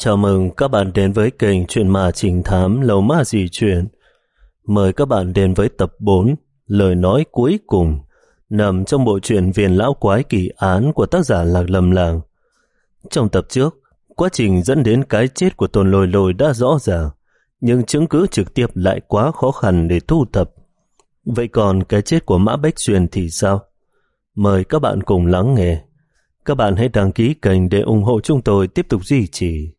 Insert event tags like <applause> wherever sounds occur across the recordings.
Chào mừng các bạn đến với kênh Chuyện Ma Trình Thám Lầu Ma Dị Chuyện. Mời các bạn đến với tập 4, lời nói cuối cùng, nằm trong bộ truyện viền Lão Quái Kỳ Án của tác giả Lạc Lâm Làng. Trong tập trước, quá trình dẫn đến cái chết của Tôn Lôi Lôi đã rõ ràng, nhưng chứng cứ trực tiếp lại quá khó khăn để thu thập. Vậy còn cái chết của Mã Bách Xuyên thì sao? Mời các bạn cùng lắng nghe. Các bạn hãy đăng ký kênh để ủng hộ chúng tôi tiếp tục duy trì.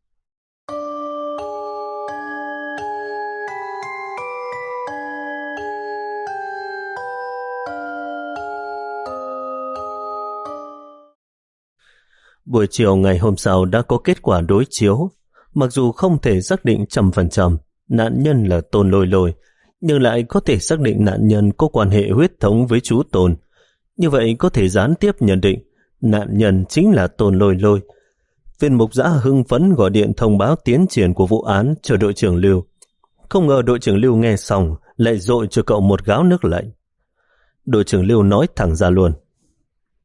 Buổi chiều ngày hôm sau đã có kết quả đối chiếu. Mặc dù không thể xác định trăm phần trăm nạn nhân là Tôn Lôi Lôi, nhưng lại có thể xác định nạn nhân có quan hệ huyết thống với chú Tôn. Như vậy có thể gián tiếp nhận định nạn nhân chính là Tôn Lôi Lôi. Viên mục giã hưng phấn gọi điện thông báo tiến triển của vụ án cho đội trưởng Lưu. Không ngờ đội trưởng Lưu nghe xong lại dội cho cậu một gáo nước lạnh. Đội trưởng Lưu nói thẳng ra luôn.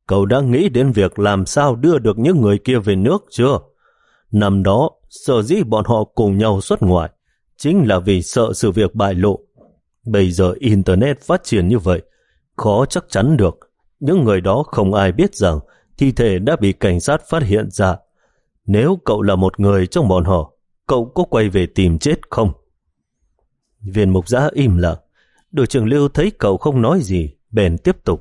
Cậu đã nghĩ đến việc làm sao đưa được những người kia về nước chưa? Năm đó, sợ dĩ bọn họ cùng nhau xuất ngoại, chính là vì sợ sự việc bại lộ. Bây giờ Internet phát triển như vậy, khó chắc chắn được. Những người đó không ai biết rằng thi thể đã bị cảnh sát phát hiện ra. Nếu cậu là một người trong bọn họ, cậu có quay về tìm chết không? Viên mục giã im lặng. Đội trưởng Lưu thấy cậu không nói gì, bèn tiếp tục.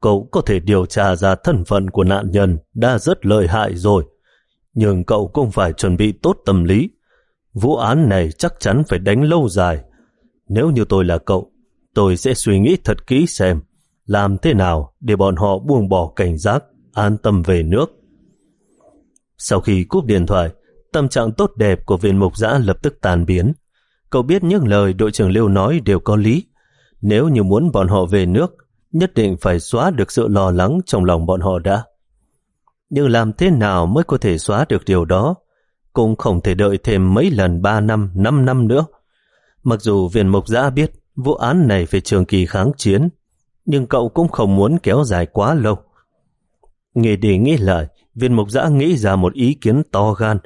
Cậu có thể điều tra ra thân phận của nạn nhân đã rất lợi hại rồi. Nhưng cậu cũng phải chuẩn bị tốt tâm lý. Vụ án này chắc chắn phải đánh lâu dài. Nếu như tôi là cậu, tôi sẽ suy nghĩ thật kỹ xem làm thế nào để bọn họ buông bỏ cảnh giác, an tâm về nước. Sau khi cúp điện thoại, tâm trạng tốt đẹp của viên mục giã lập tức tàn biến. Cậu biết những lời đội trưởng Liêu nói đều có lý. Nếu như muốn bọn họ về nước, nhất định phải xóa được sự lo lắng trong lòng bọn họ đã. Nhưng làm thế nào mới có thể xóa được điều đó? Cũng không thể đợi thêm mấy lần 3 năm, 5 năm nữa. Mặc dù viên mục giã biết vụ án này phải trường kỳ kháng chiến, nhưng cậu cũng không muốn kéo dài quá lâu. Nghĩ đi nghĩ lại, viên mục giã nghĩ ra một ý kiến to gan,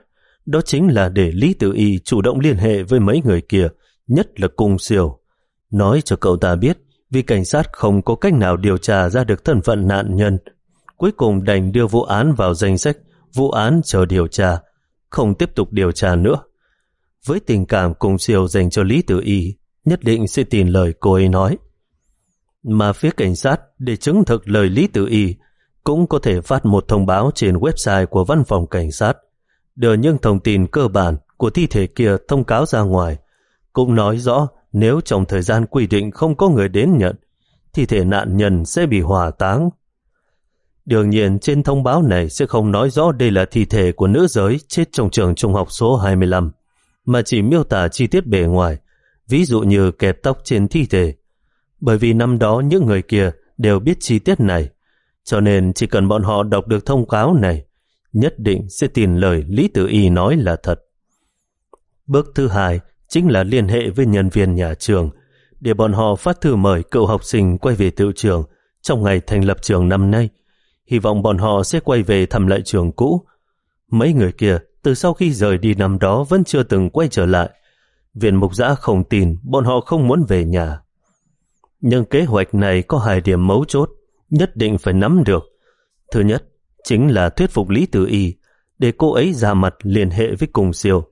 đó chính là để Lý Tử Y chủ động liên hệ với mấy người kia, nhất là cung siêu. Nói cho cậu ta biết, vì cảnh sát không có cách nào điều tra ra được thân phận nạn nhân. Cuối cùng đành đưa vụ án vào danh sách, vụ án chờ điều tra, không tiếp tục điều tra nữa. Với tình cảm cùng siêu dành cho Lý Tử Y, nhất định sẽ tin lời cô ấy nói mà phía cảnh sát để chứng thực lời Lý Tử Y cũng có thể phát một thông báo trên website của văn phòng cảnh sát đưa những thông tin cơ bản của thi thể kia thông cáo ra ngoài cũng nói rõ nếu trong thời gian quy định không có người đến nhận thi thể nạn nhân sẽ bị hỏa táng. Đương nhiên trên thông báo này sẽ không nói rõ đây là thi thể của nữ giới chết trong trường trung học số 25 mà chỉ miêu tả chi tiết bề ngoài ví dụ như kẹp tóc trên thi thể bởi vì năm đó những người kia đều biết chi tiết này, cho nên chỉ cần bọn họ đọc được thông cáo này, nhất định sẽ tin lời Lý Tử Y nói là thật. Bước thứ hai chính là liên hệ với nhân viên nhà trường, để bọn họ phát thư mời cậu học sinh quay về tự trường trong ngày thành lập trường năm nay. Hy vọng bọn họ sẽ quay về thăm lại trường cũ. Mấy người kia từ sau khi rời đi năm đó vẫn chưa từng quay trở lại. Viện mục giã không tin bọn họ không muốn về nhà. Nhưng kế hoạch này có hai điểm mấu chốt, nhất định phải nắm được. Thứ nhất, chính là thuyết phục Lý Tử Y để cô ấy ra mặt liên hệ với cùng siêu.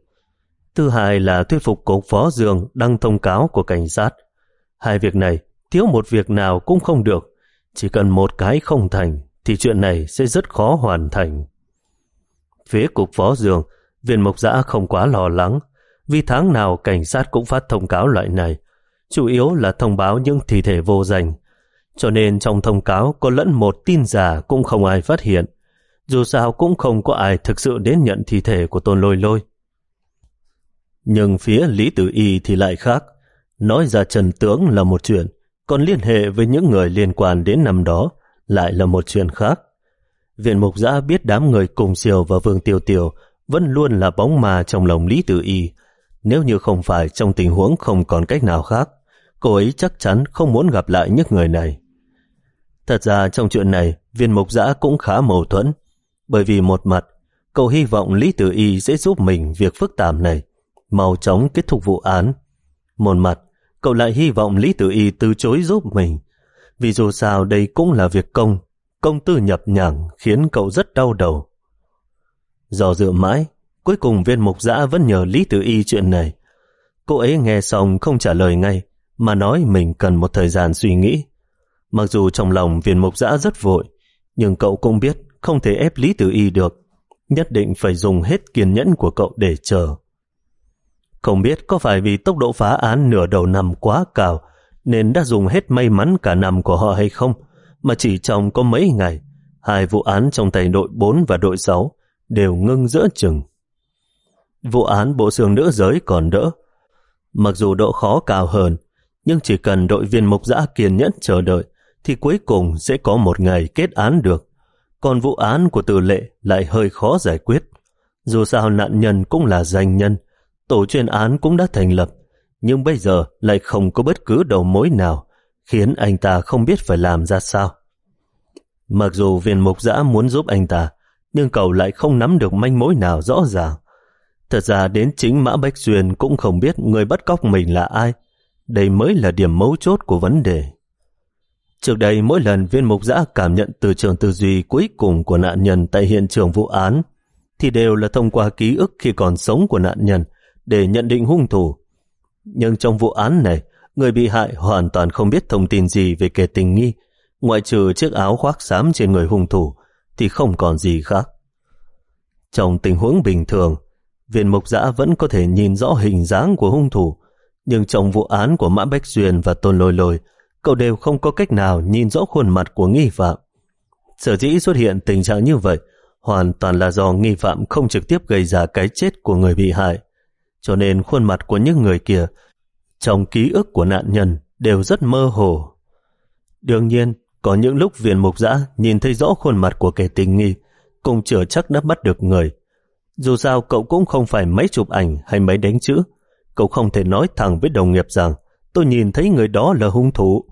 Thứ hai là thuyết phục cục phó dường đăng thông cáo của cảnh sát. Hai việc này, thiếu một việc nào cũng không được. Chỉ cần một cái không thành, thì chuyện này sẽ rất khó hoàn thành. Phía cục phó dường, viên mộc giã không quá lo lắng, vì tháng nào cảnh sát cũng phát thông cáo loại này, chủ yếu là thông báo những thi thể vô danh. Cho nên trong thông cáo có lẫn một tin giả cũng không ai phát hiện. Dù sao cũng không có ai thực sự đến nhận thi thể của Tôn Lôi Lôi. Nhưng phía Lý Tử Y thì lại khác. Nói ra Trần Tướng là một chuyện, còn liên hệ với những người liên quan đến năm đó lại là một chuyện khác. Viện Mục Giã biết đám người cùng siêu và Vương Tiêu Tiêu vẫn luôn là bóng ma trong lòng Lý Tử Y, nếu như không phải trong tình huống không còn cách nào khác cô ấy chắc chắn không muốn gặp lại những người này. Thật ra trong chuyện này, viên mục giã cũng khá mâu thuẫn, bởi vì một mặt, cậu hy vọng Lý Tử Y sẽ giúp mình việc phức tạp này, mau chóng kết thúc vụ án. Một mặt, cậu lại hy vọng Lý Tử Y từ chối giúp mình, vì dù sao đây cũng là việc công, công tư nhập nhằng khiến cậu rất đau đầu. Do dự mãi, cuối cùng viên mục giã vẫn nhờ Lý Tử Y chuyện này. Cô ấy nghe xong không trả lời ngay, mà nói mình cần một thời gian suy nghĩ. Mặc dù trong lòng viên mục giã rất vội, nhưng cậu cũng biết không thể ép Lý Tử Y được, nhất định phải dùng hết kiên nhẫn của cậu để chờ. Không biết có phải vì tốc độ phá án nửa đầu năm quá cao nên đã dùng hết may mắn cả năm của họ hay không, mà chỉ trong có mấy ngày, hai vụ án trong tay đội 4 và đội 6 đều ngưng giữa chừng. Vụ án bộ xương nữ giới còn đỡ. Mặc dù độ khó cao hơn, nhưng chỉ cần đội viên mục giã kiên nhẫn chờ đợi, thì cuối cùng sẽ có một ngày kết án được. Còn vụ án của tử lệ lại hơi khó giải quyết. Dù sao nạn nhân cũng là danh nhân, tổ chuyên án cũng đã thành lập, nhưng bây giờ lại không có bất cứ đầu mối nào, khiến anh ta không biết phải làm ra sao. Mặc dù viên mục giã muốn giúp anh ta, nhưng cậu lại không nắm được manh mối nào rõ ràng. Thật ra đến chính Mã Bách Xuyên cũng không biết người bắt cóc mình là ai. Đây mới là điểm mấu chốt của vấn đề. Trước đây mỗi lần viên mục giã cảm nhận từ trường tư duy cuối cùng của nạn nhân tại hiện trường vụ án thì đều là thông qua ký ức khi còn sống của nạn nhân để nhận định hung thủ. Nhưng trong vụ án này, người bị hại hoàn toàn không biết thông tin gì về kẻ tình nghi, ngoại trừ chiếc áo khoác xám trên người hung thủ thì không còn gì khác. Trong tình huống bình thường, viên mục giã vẫn có thể nhìn rõ hình dáng của hung thủ, nhưng trong vụ án của Mã Bách Duyên và Tôn Lôi Lôi, cậu đều không có cách nào nhìn rõ khuôn mặt của nghi phạm. Sở dĩ xuất hiện tình trạng như vậy hoàn toàn là do nghi phạm không trực tiếp gây ra cái chết của người bị hại, cho nên khuôn mặt của những người kia trong ký ức của nạn nhân đều rất mơ hồ. Đương nhiên, có những lúc viên mục dã nhìn thấy rõ khuôn mặt của kẻ tình nghi, cũng chưa chắc đã bắt được người. Dù sao cậu cũng không phải máy chụp ảnh hay máy đánh chữ, cậu không thể nói thẳng với đồng nghiệp rằng tôi nhìn thấy người đó là hung thủ.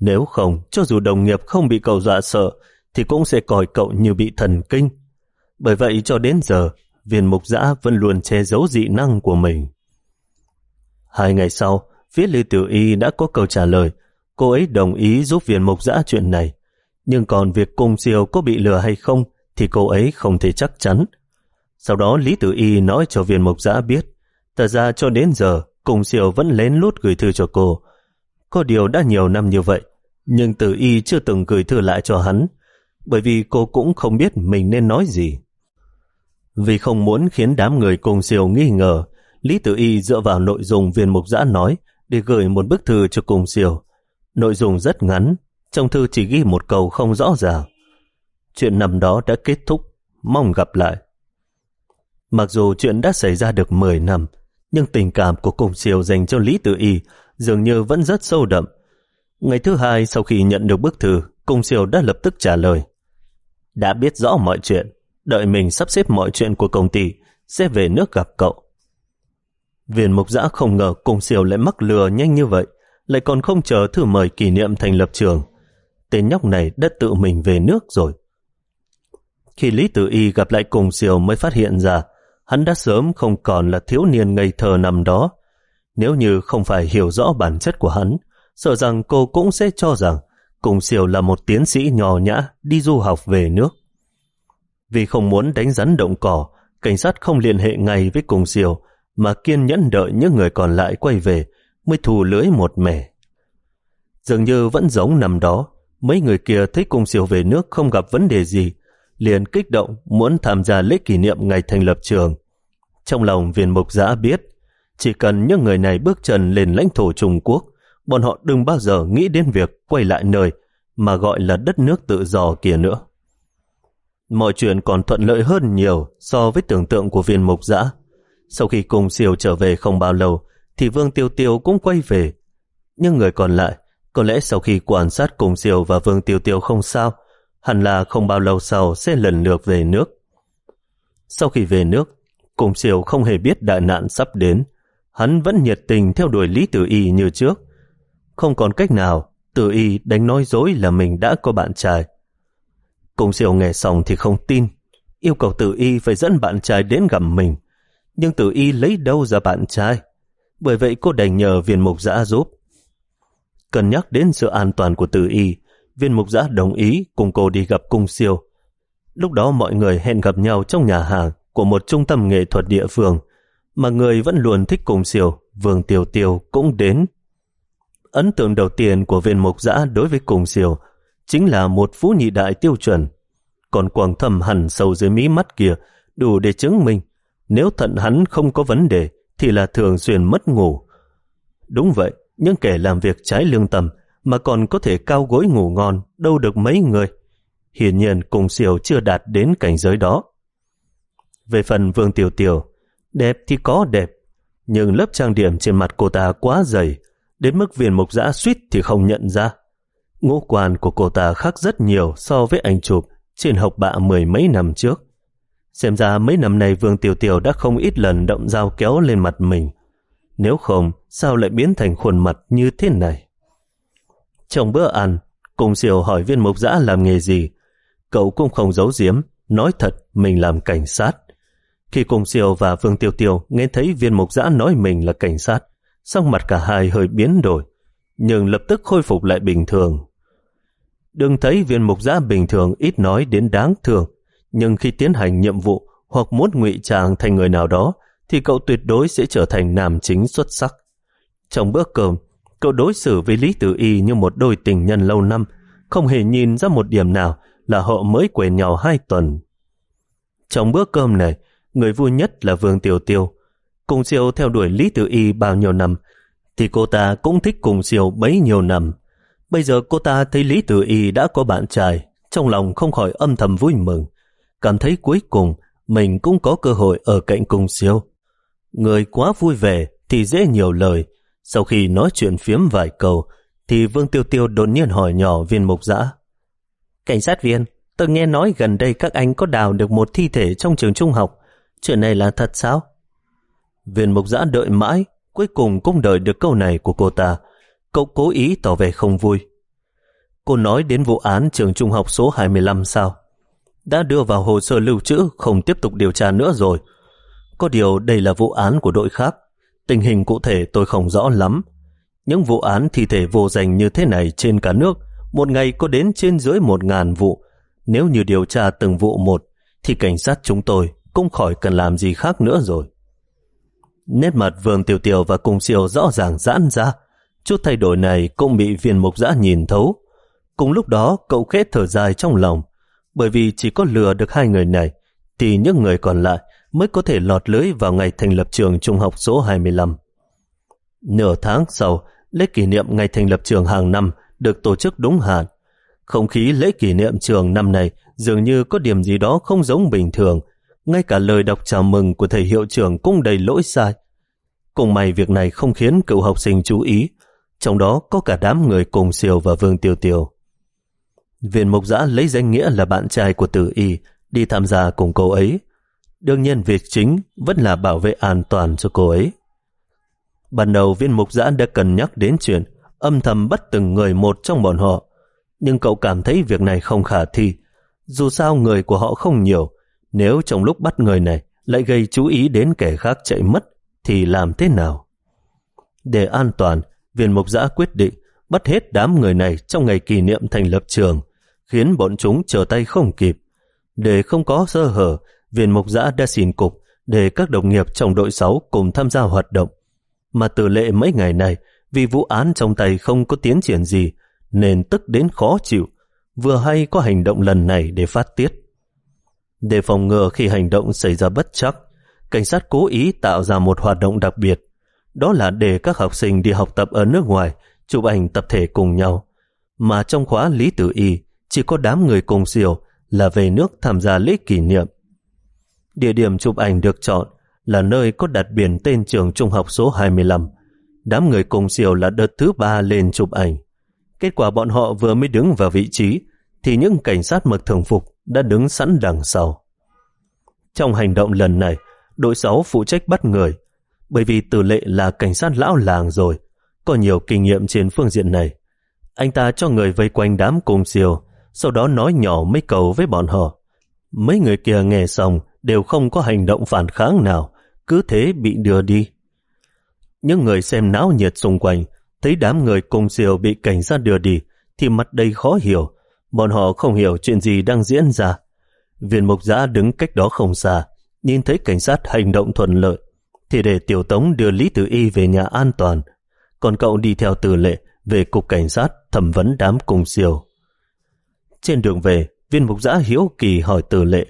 Nếu không, cho dù đồng nghiệp không bị cậu dọa sợ, thì cũng sẽ coi cậu như bị thần kinh. Bởi vậy cho đến giờ, viên mục giã vẫn luôn che giấu dị năng của mình. Hai ngày sau, phía Lý Tiểu Y đã có câu trả lời, cô ấy đồng ý giúp viên mục giã chuyện này. Nhưng còn việc cung siêu có bị lừa hay không thì cô ấy không thể chắc chắn. Sau đó Lý Tử Y nói cho viên mục giã biết, thật ra cho đến giờ, cung siêu vẫn lén lút gửi thư cho cô. Có điều đã nhiều năm như vậy, nhưng Tử Y chưa từng gửi thư lại cho hắn, bởi vì cô cũng không biết mình nên nói gì. Vì không muốn khiến đám người cùng siêu nghi ngờ, Lý Tử Y dựa vào nội dung viên mục giã nói để gửi một bức thư cho cùng siêu. Nội dung rất ngắn, trong thư chỉ ghi một câu không rõ ràng. Chuyện năm đó đã kết thúc, mong gặp lại. Mặc dù chuyện đã xảy ra được 10 năm, nhưng tình cảm của cùng siêu dành cho Lý Tử Y dường như vẫn rất sâu đậm. Ngày thứ hai sau khi nhận được bức thư, cùng siêu đã lập tức trả lời. Đã biết rõ mọi chuyện, đợi mình sắp xếp mọi chuyện của công ty, sẽ về nước gặp cậu. Viên mục giã không ngờ cùng siêu lại mắc lừa nhanh như vậy, lại còn không chờ thử mời kỷ niệm thành lập trường. Tên nhóc này đã tự mình về nước rồi. Khi Lý Tử Y gặp lại cùng siêu mới phát hiện ra, hắn đã sớm không còn là thiếu niên ngây thơ nằm đó. Nếu như không phải hiểu rõ bản chất của hắn, sợ rằng cô cũng sẽ cho rằng cùng siêu là một tiến sĩ nhỏ nhã đi du học về nước. Vì không muốn đánh rắn động cỏ, cảnh sát không liên hệ ngay với cùng diều mà kiên nhẫn đợi những người còn lại quay về mới thù lưới một mẻ. Dường như vẫn giống nằm đó, mấy người kia thấy cùng diều về nước không gặp vấn đề gì, liền kích động muốn tham gia lễ kỷ niệm ngày thành lập trường. Trong lòng viên mục giã biết, chỉ cần những người này bước chân lên lãnh thổ Trung Quốc, bọn họ đừng bao giờ nghĩ đến việc quay lại nơi mà gọi là đất nước tự do kia nữa. Mọi chuyện còn thuận lợi hơn nhiều so với tưởng tượng của viên mục giã. Sau khi cùng siêu trở về không bao lâu, thì Vương Tiêu Tiêu cũng quay về. Nhưng người còn lại, có lẽ sau khi quan sát cùng siêu và Vương Tiêu Tiêu không sao, hẳn là không bao lâu sau sẽ lần lượt về nước. Sau khi về nước, cùng siêu không hề biết đại nạn sắp đến. Hắn vẫn nhiệt tình theo đuổi Lý Tử Y như trước. Không còn cách nào, Tử Y đánh nói dối là mình đã có bạn trai. Cùng siêu nghe xong thì không tin. yêu cầu tử y phải dẫn bạn trai đến gặp mình. Nhưng tử y lấy đâu ra bạn trai? Bởi vậy cô đành nhờ viên mục giã giúp. Cần nhắc đến sự an toàn của tử y, viên mục giã đồng ý cùng cô đi gặp cung siêu. Lúc đó mọi người hẹn gặp nhau trong nhà hàng của một trung tâm nghệ thuật địa phương, mà người vẫn luôn thích cung siêu, Vương Tiểu Tiêu cũng đến. Ấn tượng đầu tiên của viên mục giã đối với cung siêu chính là một phú nhị đại tiêu chuẩn. Còn quảng thầm hẳn sâu dưới mí mắt kia đủ để chứng minh nếu thận hắn không có vấn đề thì là thường xuyên mất ngủ. Đúng vậy, những kẻ làm việc trái lương tâm mà còn có thể cao gối ngủ ngon đâu được mấy người. Hiển nhiên cùng siêu chưa đạt đến cảnh giới đó. Về phần Vương Tiểu Tiểu, đẹp thì có đẹp, nhưng lớp trang điểm trên mặt cô ta quá dày, đến mức viên mục giã suýt thì không nhận ra. Ngũ quan của cô ta khác rất nhiều so với ảnh chụp trên học bạ mười mấy năm trước. Xem ra mấy năm này Vương Tiểu Tiểu đã không ít lần động dao kéo lên mặt mình. Nếu không, sao lại biến thành khuôn mặt như thế này? Trong bữa ăn, Cùng Siêu hỏi viên mục giã làm nghề gì. Cậu cũng không giấu giếm, nói thật mình làm cảnh sát. Khi Cùng Siêu và Vương Tiêu Tiêu nghe thấy viên mục giã nói mình là cảnh sát, sắc mặt cả hai hơi biến đổi, nhưng lập tức khôi phục lại bình thường. Đừng thấy viên mục giã bình thường ít nói đến đáng thường, nhưng khi tiến hành nhiệm vụ hoặc muốn ngụy trang thành người nào đó, thì cậu tuyệt đối sẽ trở thành nam chính xuất sắc. Trong bữa cơm, cậu đối xử với Lý Tử Y như một đôi tình nhân lâu năm, không hề nhìn ra một điểm nào là họ mới quen nhau hai tuần. Trong bữa cơm này, người vui nhất là Vương Tiểu Tiêu. Cùng siêu theo đuổi Lý Tử Y bao nhiêu năm, thì cô ta cũng thích cùng siêu bấy nhiêu năm. Bây giờ cô ta thấy Lý Tử Y đã có bạn trai, trong lòng không khỏi âm thầm vui mừng, cảm thấy cuối cùng mình cũng có cơ hội ở cạnh cùng siêu. Người quá vui vẻ thì dễ nhiều lời. Sau khi nói chuyện phiếm vài câu, thì Vương Tiêu Tiêu đột nhiên hỏi nhỏ viên mục giã. Cảnh sát viên, tôi nghe nói gần đây các anh có đào được một thi thể trong trường trung học. Chuyện này là thật sao? Viên mục giã đợi mãi, cuối cùng cũng đợi được câu này của cô ta. Cậu cố ý tỏ vẻ không vui. Cô nói đến vụ án trường trung học số 25 sao? Đã đưa vào hồ sơ lưu trữ, không tiếp tục điều tra nữa rồi. Có điều đây là vụ án của đội khác. Tình hình cụ thể tôi không rõ lắm. Những vụ án thi thể vô danh như thế này trên cả nước, một ngày có đến trên dưới một ngàn vụ. Nếu như điều tra từng vụ một, thì cảnh sát chúng tôi cũng khỏi cần làm gì khác nữa rồi. Nét mặt Vương Tiểu Tiểu và Cung Siêu rõ ràng giãn ra. Chút thay đổi này cũng bị viên mục giã nhìn thấu. Cùng lúc đó cậu khẽ thở dài trong lòng, bởi vì chỉ có lừa được hai người này, thì những người còn lại mới có thể lọt lưới vào ngày thành lập trường trung học số 25. Nửa tháng sau, lễ kỷ niệm ngày thành lập trường hàng năm được tổ chức đúng hạn. Không khí lễ kỷ niệm trường năm này dường như có điểm gì đó không giống bình thường. Ngay cả lời đọc chào mừng của thầy hiệu trưởng cũng đầy lỗi sai. Cùng may việc này không khiến cựu học sinh chú ý, trong đó có cả đám người cùng siêu và vương tiêu tiêu. Viên mục giã lấy danh nghĩa là bạn trai của tử y đi tham gia cùng cô ấy. Đương nhiên việc chính vẫn là bảo vệ an toàn cho cô ấy. Ban đầu viên mục giã đã cần nhắc đến chuyện âm thầm bắt từng người một trong bọn họ. Nhưng cậu cảm thấy việc này không khả thi. Dù sao người của họ không nhiều, nếu trong lúc bắt người này lại gây chú ý đến kẻ khác chạy mất, thì làm thế nào? Để an toàn, viên mục giã quyết định bắt hết đám người này trong ngày kỷ niệm thành lập trường, khiến bọn chúng trở tay không kịp. Để không có sơ hở, viên mục giã đã xin cục để các đồng nghiệp trong đội 6 cùng tham gia hoạt động. Mà từ lệ mấy ngày này, vì vụ án trong tay không có tiến triển gì, nên tức đến khó chịu, vừa hay có hành động lần này để phát tiết. Để phòng ngừa khi hành động xảy ra bất chắc, cảnh sát cố ý tạo ra một hoạt động đặc biệt, đó là để các học sinh đi học tập ở nước ngoài, chụp ảnh tập thể cùng nhau. Mà trong khóa Lý Tử Y, chỉ có đám người cùng siêu là về nước tham gia lễ kỷ niệm. Địa điểm chụp ảnh được chọn là nơi có đặt biển tên trường trung học số 25. Đám người cùng siêu là đợt thứ ba lên chụp ảnh. Kết quả bọn họ vừa mới đứng vào vị trí thì những cảnh sát mặc thường phục đã đứng sẵn đằng sau. Trong hành động lần này, đội 6 phụ trách bắt người, bởi vì tử lệ là cảnh sát lão làng rồi, có nhiều kinh nghiệm trên phương diện này. Anh ta cho người vây quanh đám cùng siêu, sau đó nói nhỏ mấy câu với bọn họ. Mấy người kia nghe xong đều không có hành động phản kháng nào, cứ thế bị đưa đi. Những người xem náo nhiệt xung quanh, thấy đám người cùng siêu bị cảnh sát đưa đi, thì mặt đầy khó hiểu. Bọn họ không hiểu chuyện gì đang diễn ra. Viên mục giã đứng cách đó không xa, nhìn thấy cảnh sát hành động thuận lợi, thì để tiểu tống đưa Lý Tử Y về nhà an toàn, còn cậu đi theo từ lệ về cục cảnh sát thẩm vấn đám cùng siêu. Trên đường về, viên mục giã hiếu kỳ hỏi từ lệ.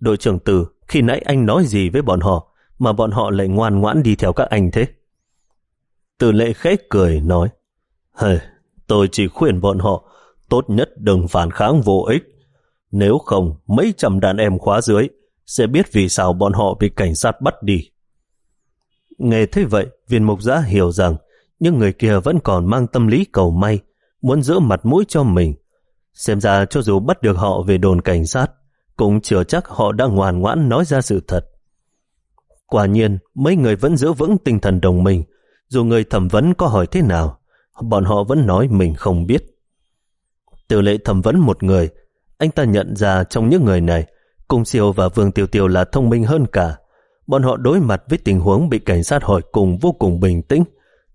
Đội trưởng từ, khi nãy anh nói gì với bọn họ, mà bọn họ lại ngoan ngoãn đi theo các anh thế? Từ lệ khẽ cười, nói, Hề, tôi chỉ khuyên bọn họ, tốt nhất đừng phản kháng vô ích. Nếu không, mấy trăm đàn em khóa dưới sẽ biết vì sao bọn họ bị cảnh sát bắt đi. Nghe thế vậy, viên mục giã hiểu rằng những người kia vẫn còn mang tâm lý cầu may, muốn giữ mặt mũi cho mình. Xem ra cho dù bắt được họ về đồn cảnh sát, cũng chưa chắc họ đã ngoan ngoãn nói ra sự thật. Quả nhiên, mấy người vẫn giữ vững tinh thần đồng minh, dù người thẩm vấn có hỏi thế nào, bọn họ vẫn nói mình không biết. Từ lệ thẩm vấn một người, anh ta nhận ra trong những người này, Cung Siêu và Vương Tiêu Tiêu là thông minh hơn cả. Bọn họ đối mặt với tình huống bị cảnh sát hỏi cùng vô cùng bình tĩnh,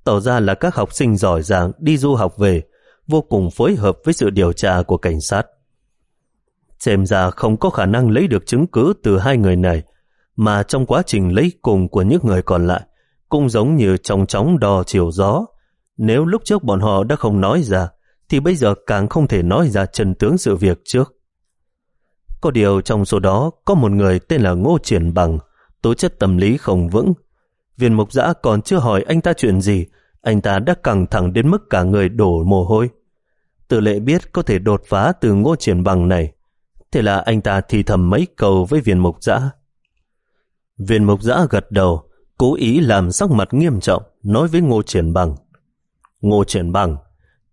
tỏ ra là các học sinh giỏi giang đi du học về, vô cùng phối hợp với sự điều tra của cảnh sát. Xem ra không có khả năng lấy được chứng cứ từ hai người này, mà trong quá trình lấy cùng của những người còn lại, cũng giống như trong chóng đò chiều gió. Nếu lúc trước bọn họ đã không nói ra, thì bây giờ càng không thể nói ra chân tướng sự việc trước. Có điều trong số đó có một người tên là Ngô Triển Bằng, tố chất tâm lý không vững. Viên mục giã còn chưa hỏi anh ta chuyện gì, anh ta đã căng thẳng đến mức cả người đổ mồ hôi. Tử lệ biết có thể đột phá từ Ngô Triển Bằng này, thế là anh ta thì thầm mấy câu với viên mục giã. Viên mục giã gật đầu, cố ý làm sắc mặt nghiêm trọng, nói với Ngô Triển Bằng. Ngô Triển Bằng,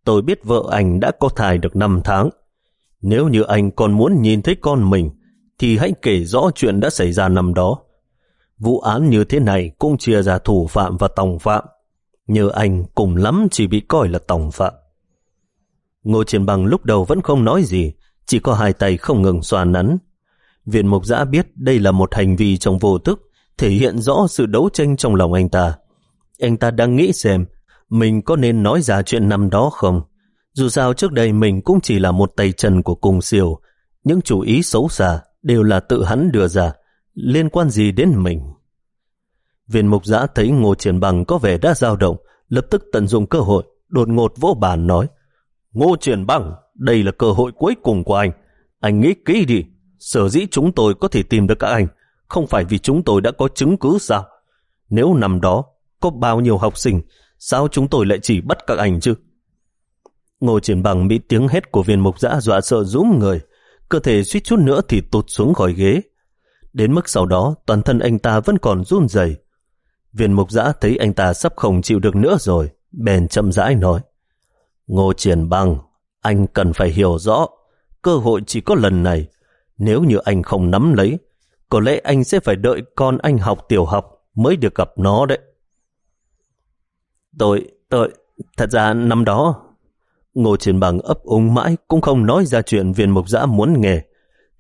tôi biết vợ anh đã có thai được 5 tháng. Nếu như anh còn muốn nhìn thấy con mình, thì hãy kể rõ chuyện đã xảy ra năm đó. Vụ án như thế này cũng chia ra thủ phạm và tòng phạm. Như anh cùng lắm chỉ bị coi là tòng phạm. Ngô Triển Bằng lúc đầu vẫn không nói gì, chỉ có hai tay không ngừng xoa nắn. Viện Mục Giã biết đây là một hành vi trong vô thức, thể hiện rõ sự đấu tranh trong lòng anh ta. Anh ta đang nghĩ xem mình có nên nói ra chuyện năm đó không? Dù sao trước đây mình cũng chỉ là một tay chân của cung siêu, những chủ ý xấu xa đều là tự hắn đưa ra, liên quan gì đến mình? Viên mục giã thấy Ngô Triển Bằng có vẻ đã dao động, lập tức tận dụng cơ hội, đột ngột vỗ bàn nói Ngô Triển Bằng, đây là cơ hội cuối cùng của anh. Anh nghĩ kỹ đi, sở dĩ chúng tôi có thể tìm được các anh, không phải vì chúng tôi đã có chứng cứ sao? Nếu năm đó có bao nhiêu học sinh, sao chúng tôi lại chỉ bắt các anh chứ? Ngô Triển Bằng bị tiếng hét của viên mục giã dọa sợ rúm người, cơ thể suýt chút nữa thì tụt xuống khỏi ghế. Đến mức sau đó, toàn thân anh ta vẫn còn run rẩy. Viên mục giã thấy anh ta sắp không chịu được nữa rồi, bèn chậm rãi nói. Ngô Triển Bằng, anh cần phải hiểu rõ, cơ hội chỉ có lần này. Nếu như anh không nắm lấy, có lẽ anh sẽ phải đợi con anh học tiểu học mới được gặp nó đấy. Tôi, tôi, thật ra năm đó, Ngô Triển Bằng ấp úng mãi cũng không nói ra chuyện viên mục giã muốn nghe.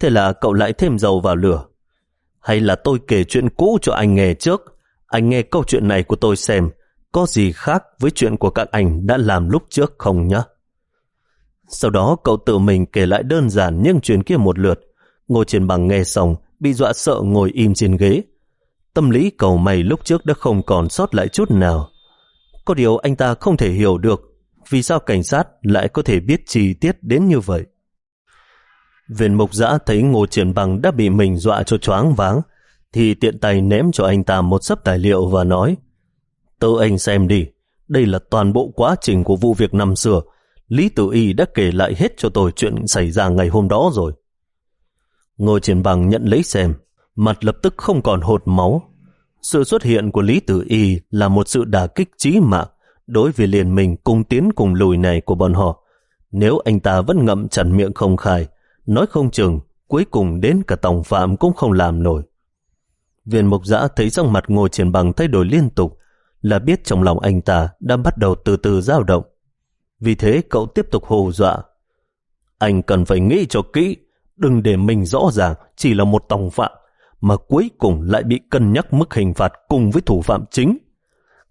Thế là cậu lại thêm dầu vào lửa. Hay là tôi kể chuyện cũ cho anh nghe trước, anh nghe câu chuyện này của tôi xem, có gì khác với chuyện của các anh đã làm lúc trước không nhá? Sau đó cậu tự mình kể lại đơn giản những chuyện kia một lượt. ngồi trên Bằng nghe xong, bị dọa sợ ngồi im trên ghế. Tâm lý cầu mày lúc trước đã không còn sót lại chút nào. Có điều anh ta không thể hiểu được vì sao cảnh sát lại có thể biết chi tiết đến như vậy. Viên mục giã thấy Ngô Triển Bằng đã bị mình dọa cho choáng váng, thì tiện tay ném cho anh ta một sấp tài liệu và nói Tự anh xem đi, đây là toàn bộ quá trình của vụ việc năm xưa. Lý Tử Y đã kể lại hết cho tôi chuyện xảy ra ngày hôm đó rồi. Ngô Triển Bằng nhận lấy xem, mặt lập tức không còn hột máu. Sự xuất hiện của Lý Tử Y là một sự đả kích trí mạng đối với liền mình cùng tiến cùng lùi này của bọn họ. Nếu anh ta vẫn ngậm chặt miệng không khai, nói không chừng, cuối cùng đến cả tổng phạm cũng không làm nổi. Viên mục giã thấy trong mặt ngồi triển bằng thay đổi liên tục, là biết trong lòng anh ta đã bắt đầu từ từ dao động. Vì thế cậu tiếp tục hồ dọa. Anh cần phải nghĩ cho kỹ, đừng để mình rõ ràng chỉ là một tòng phạm, mà cuối cùng lại bị cân nhắc mức hình phạt cùng với thủ phạm chính.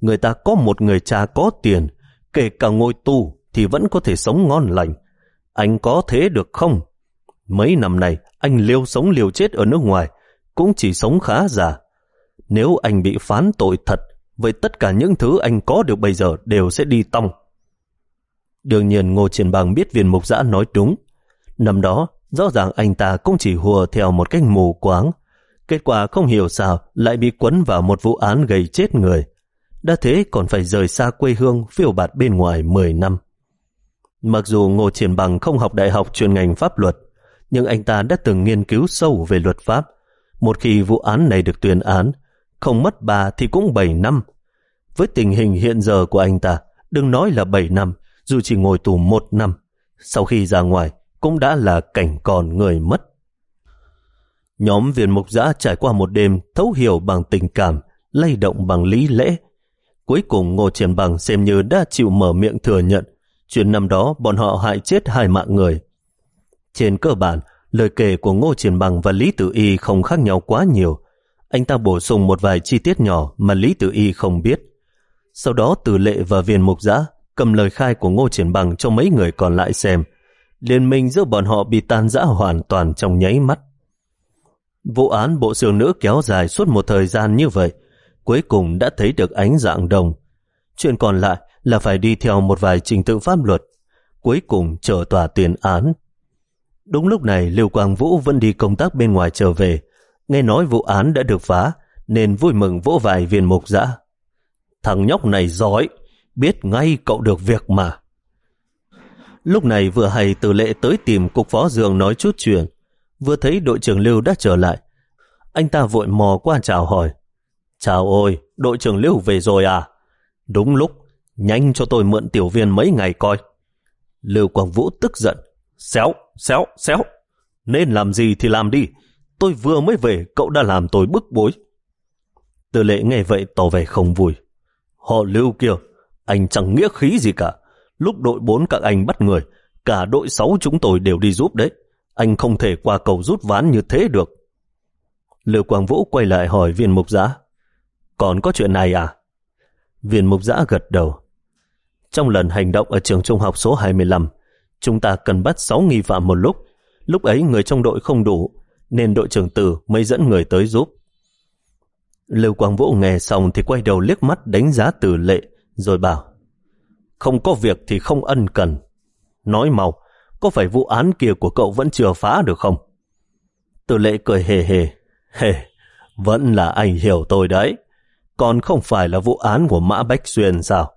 Người ta có một người cha có tiền, kể cả ngồi tù thì vẫn có thể sống ngon lành. Anh có thế được không? Mấy năm này, anh liều sống liều chết ở nước ngoài, cũng chỉ sống khá giả. Nếu anh bị phán tội thật, vậy tất cả những thứ anh có được bây giờ đều sẽ đi tong. Đương nhiên Ngô Triển Bằng biết viên mục giã nói đúng. Năm đó, rõ ràng anh ta cũng chỉ hùa theo một cách mù quáng. Kết quả không hiểu sao lại bị quấn vào một vụ án gây chết người. Đã thế còn phải rời xa quê hương phiêu bạt bên ngoài 10 năm. Mặc dù Ngô Triển Bằng không học đại học chuyên ngành pháp luật, nhưng anh ta đã từng nghiên cứu sâu về luật pháp. Một khi vụ án này được tuyên án, không mất 3 thì cũng 7 năm. Với tình hình hiện giờ của anh ta, đừng nói là 7 năm, dù chỉ ngồi tù một năm, sau khi ra ngoài cũng đã là cảnh còn người mất. Nhóm viên mục giã trải qua một đêm thấu hiểu bằng tình cảm, lay động bằng lý lẽ. Cuối cùng Ngô Triển Bằng xem như đã chịu mở miệng thừa nhận chuyện năm đó bọn họ hại chết hai mạng người. Trên cơ bản, lời kể của Ngô Triển Bằng và Lý Tử Y không khác nhau quá nhiều. Anh ta bổ sung một vài chi tiết nhỏ mà Lý Tử Y không biết. Sau đó Tử Lệ và viên mục giã cầm lời khai của Ngô Triển Bằng cho mấy người còn lại xem. Liên minh giữa bọn họ bị tan rã hoàn toàn trong nháy mắt. Vụ án bộ xương nữ kéo dài suốt một thời gian như vậy, cuối cùng đã thấy được ánh dạng đồng. Chuyện còn lại là phải đi theo một vài trình tự pháp luật, cuối cùng trở tòa tuyên án. Đúng lúc này Lưu Quang Vũ vẫn đi công tác bên ngoài trở về, nghe nói vụ án đã được phá, nên vui mừng vỗ vài viên mục dã. Thằng nhóc này giỏi, biết ngay cậu được việc mà. Lúc này vừa hay từ lệ tới tìm cục phó dường nói chút chuyện, vừa thấy đội trưởng Lưu đã trở lại. Anh ta vội mò qua chào hỏi. Chào ôi, đội trưởng Lưu về rồi à? Đúng lúc, nhanh cho tôi mượn tiểu viên mấy ngày coi. Lưu Quang Vũ tức giận. Xéo, xéo, xéo. Nên làm gì thì làm đi. Tôi vừa mới về, cậu đã làm tôi bức bối. Tư lệ nghe vậy tỏ vẻ không vui. Họ Lưu kia, anh chẳng nghĩa khí gì cả. Lúc đội bốn các anh bắt người, cả đội sáu chúng tôi đều đi giúp đấy. Anh không thể qua cầu rút ván như thế được. Lưu Quang Vũ quay lại hỏi viên mục giã. Còn có chuyện này à? Viên mục giã gật đầu. Trong lần hành động ở trường trung học số 25, chúng ta cần bắt 6 nghi phạm một lúc. Lúc ấy người trong đội không đủ, nên đội trưởng tử mới dẫn người tới giúp. Lưu Quang Vũ nghe xong thì quay đầu liếc mắt đánh giá tử lệ, rồi bảo Không có việc thì không ân cần. Nói mau, có phải vụ án kia của cậu vẫn chưa phá được không? Tử lệ cười hề hề. Hề, vẫn là anh hiểu tôi đấy. Còn không phải là vụ án của Mã Bách Xuyên sao?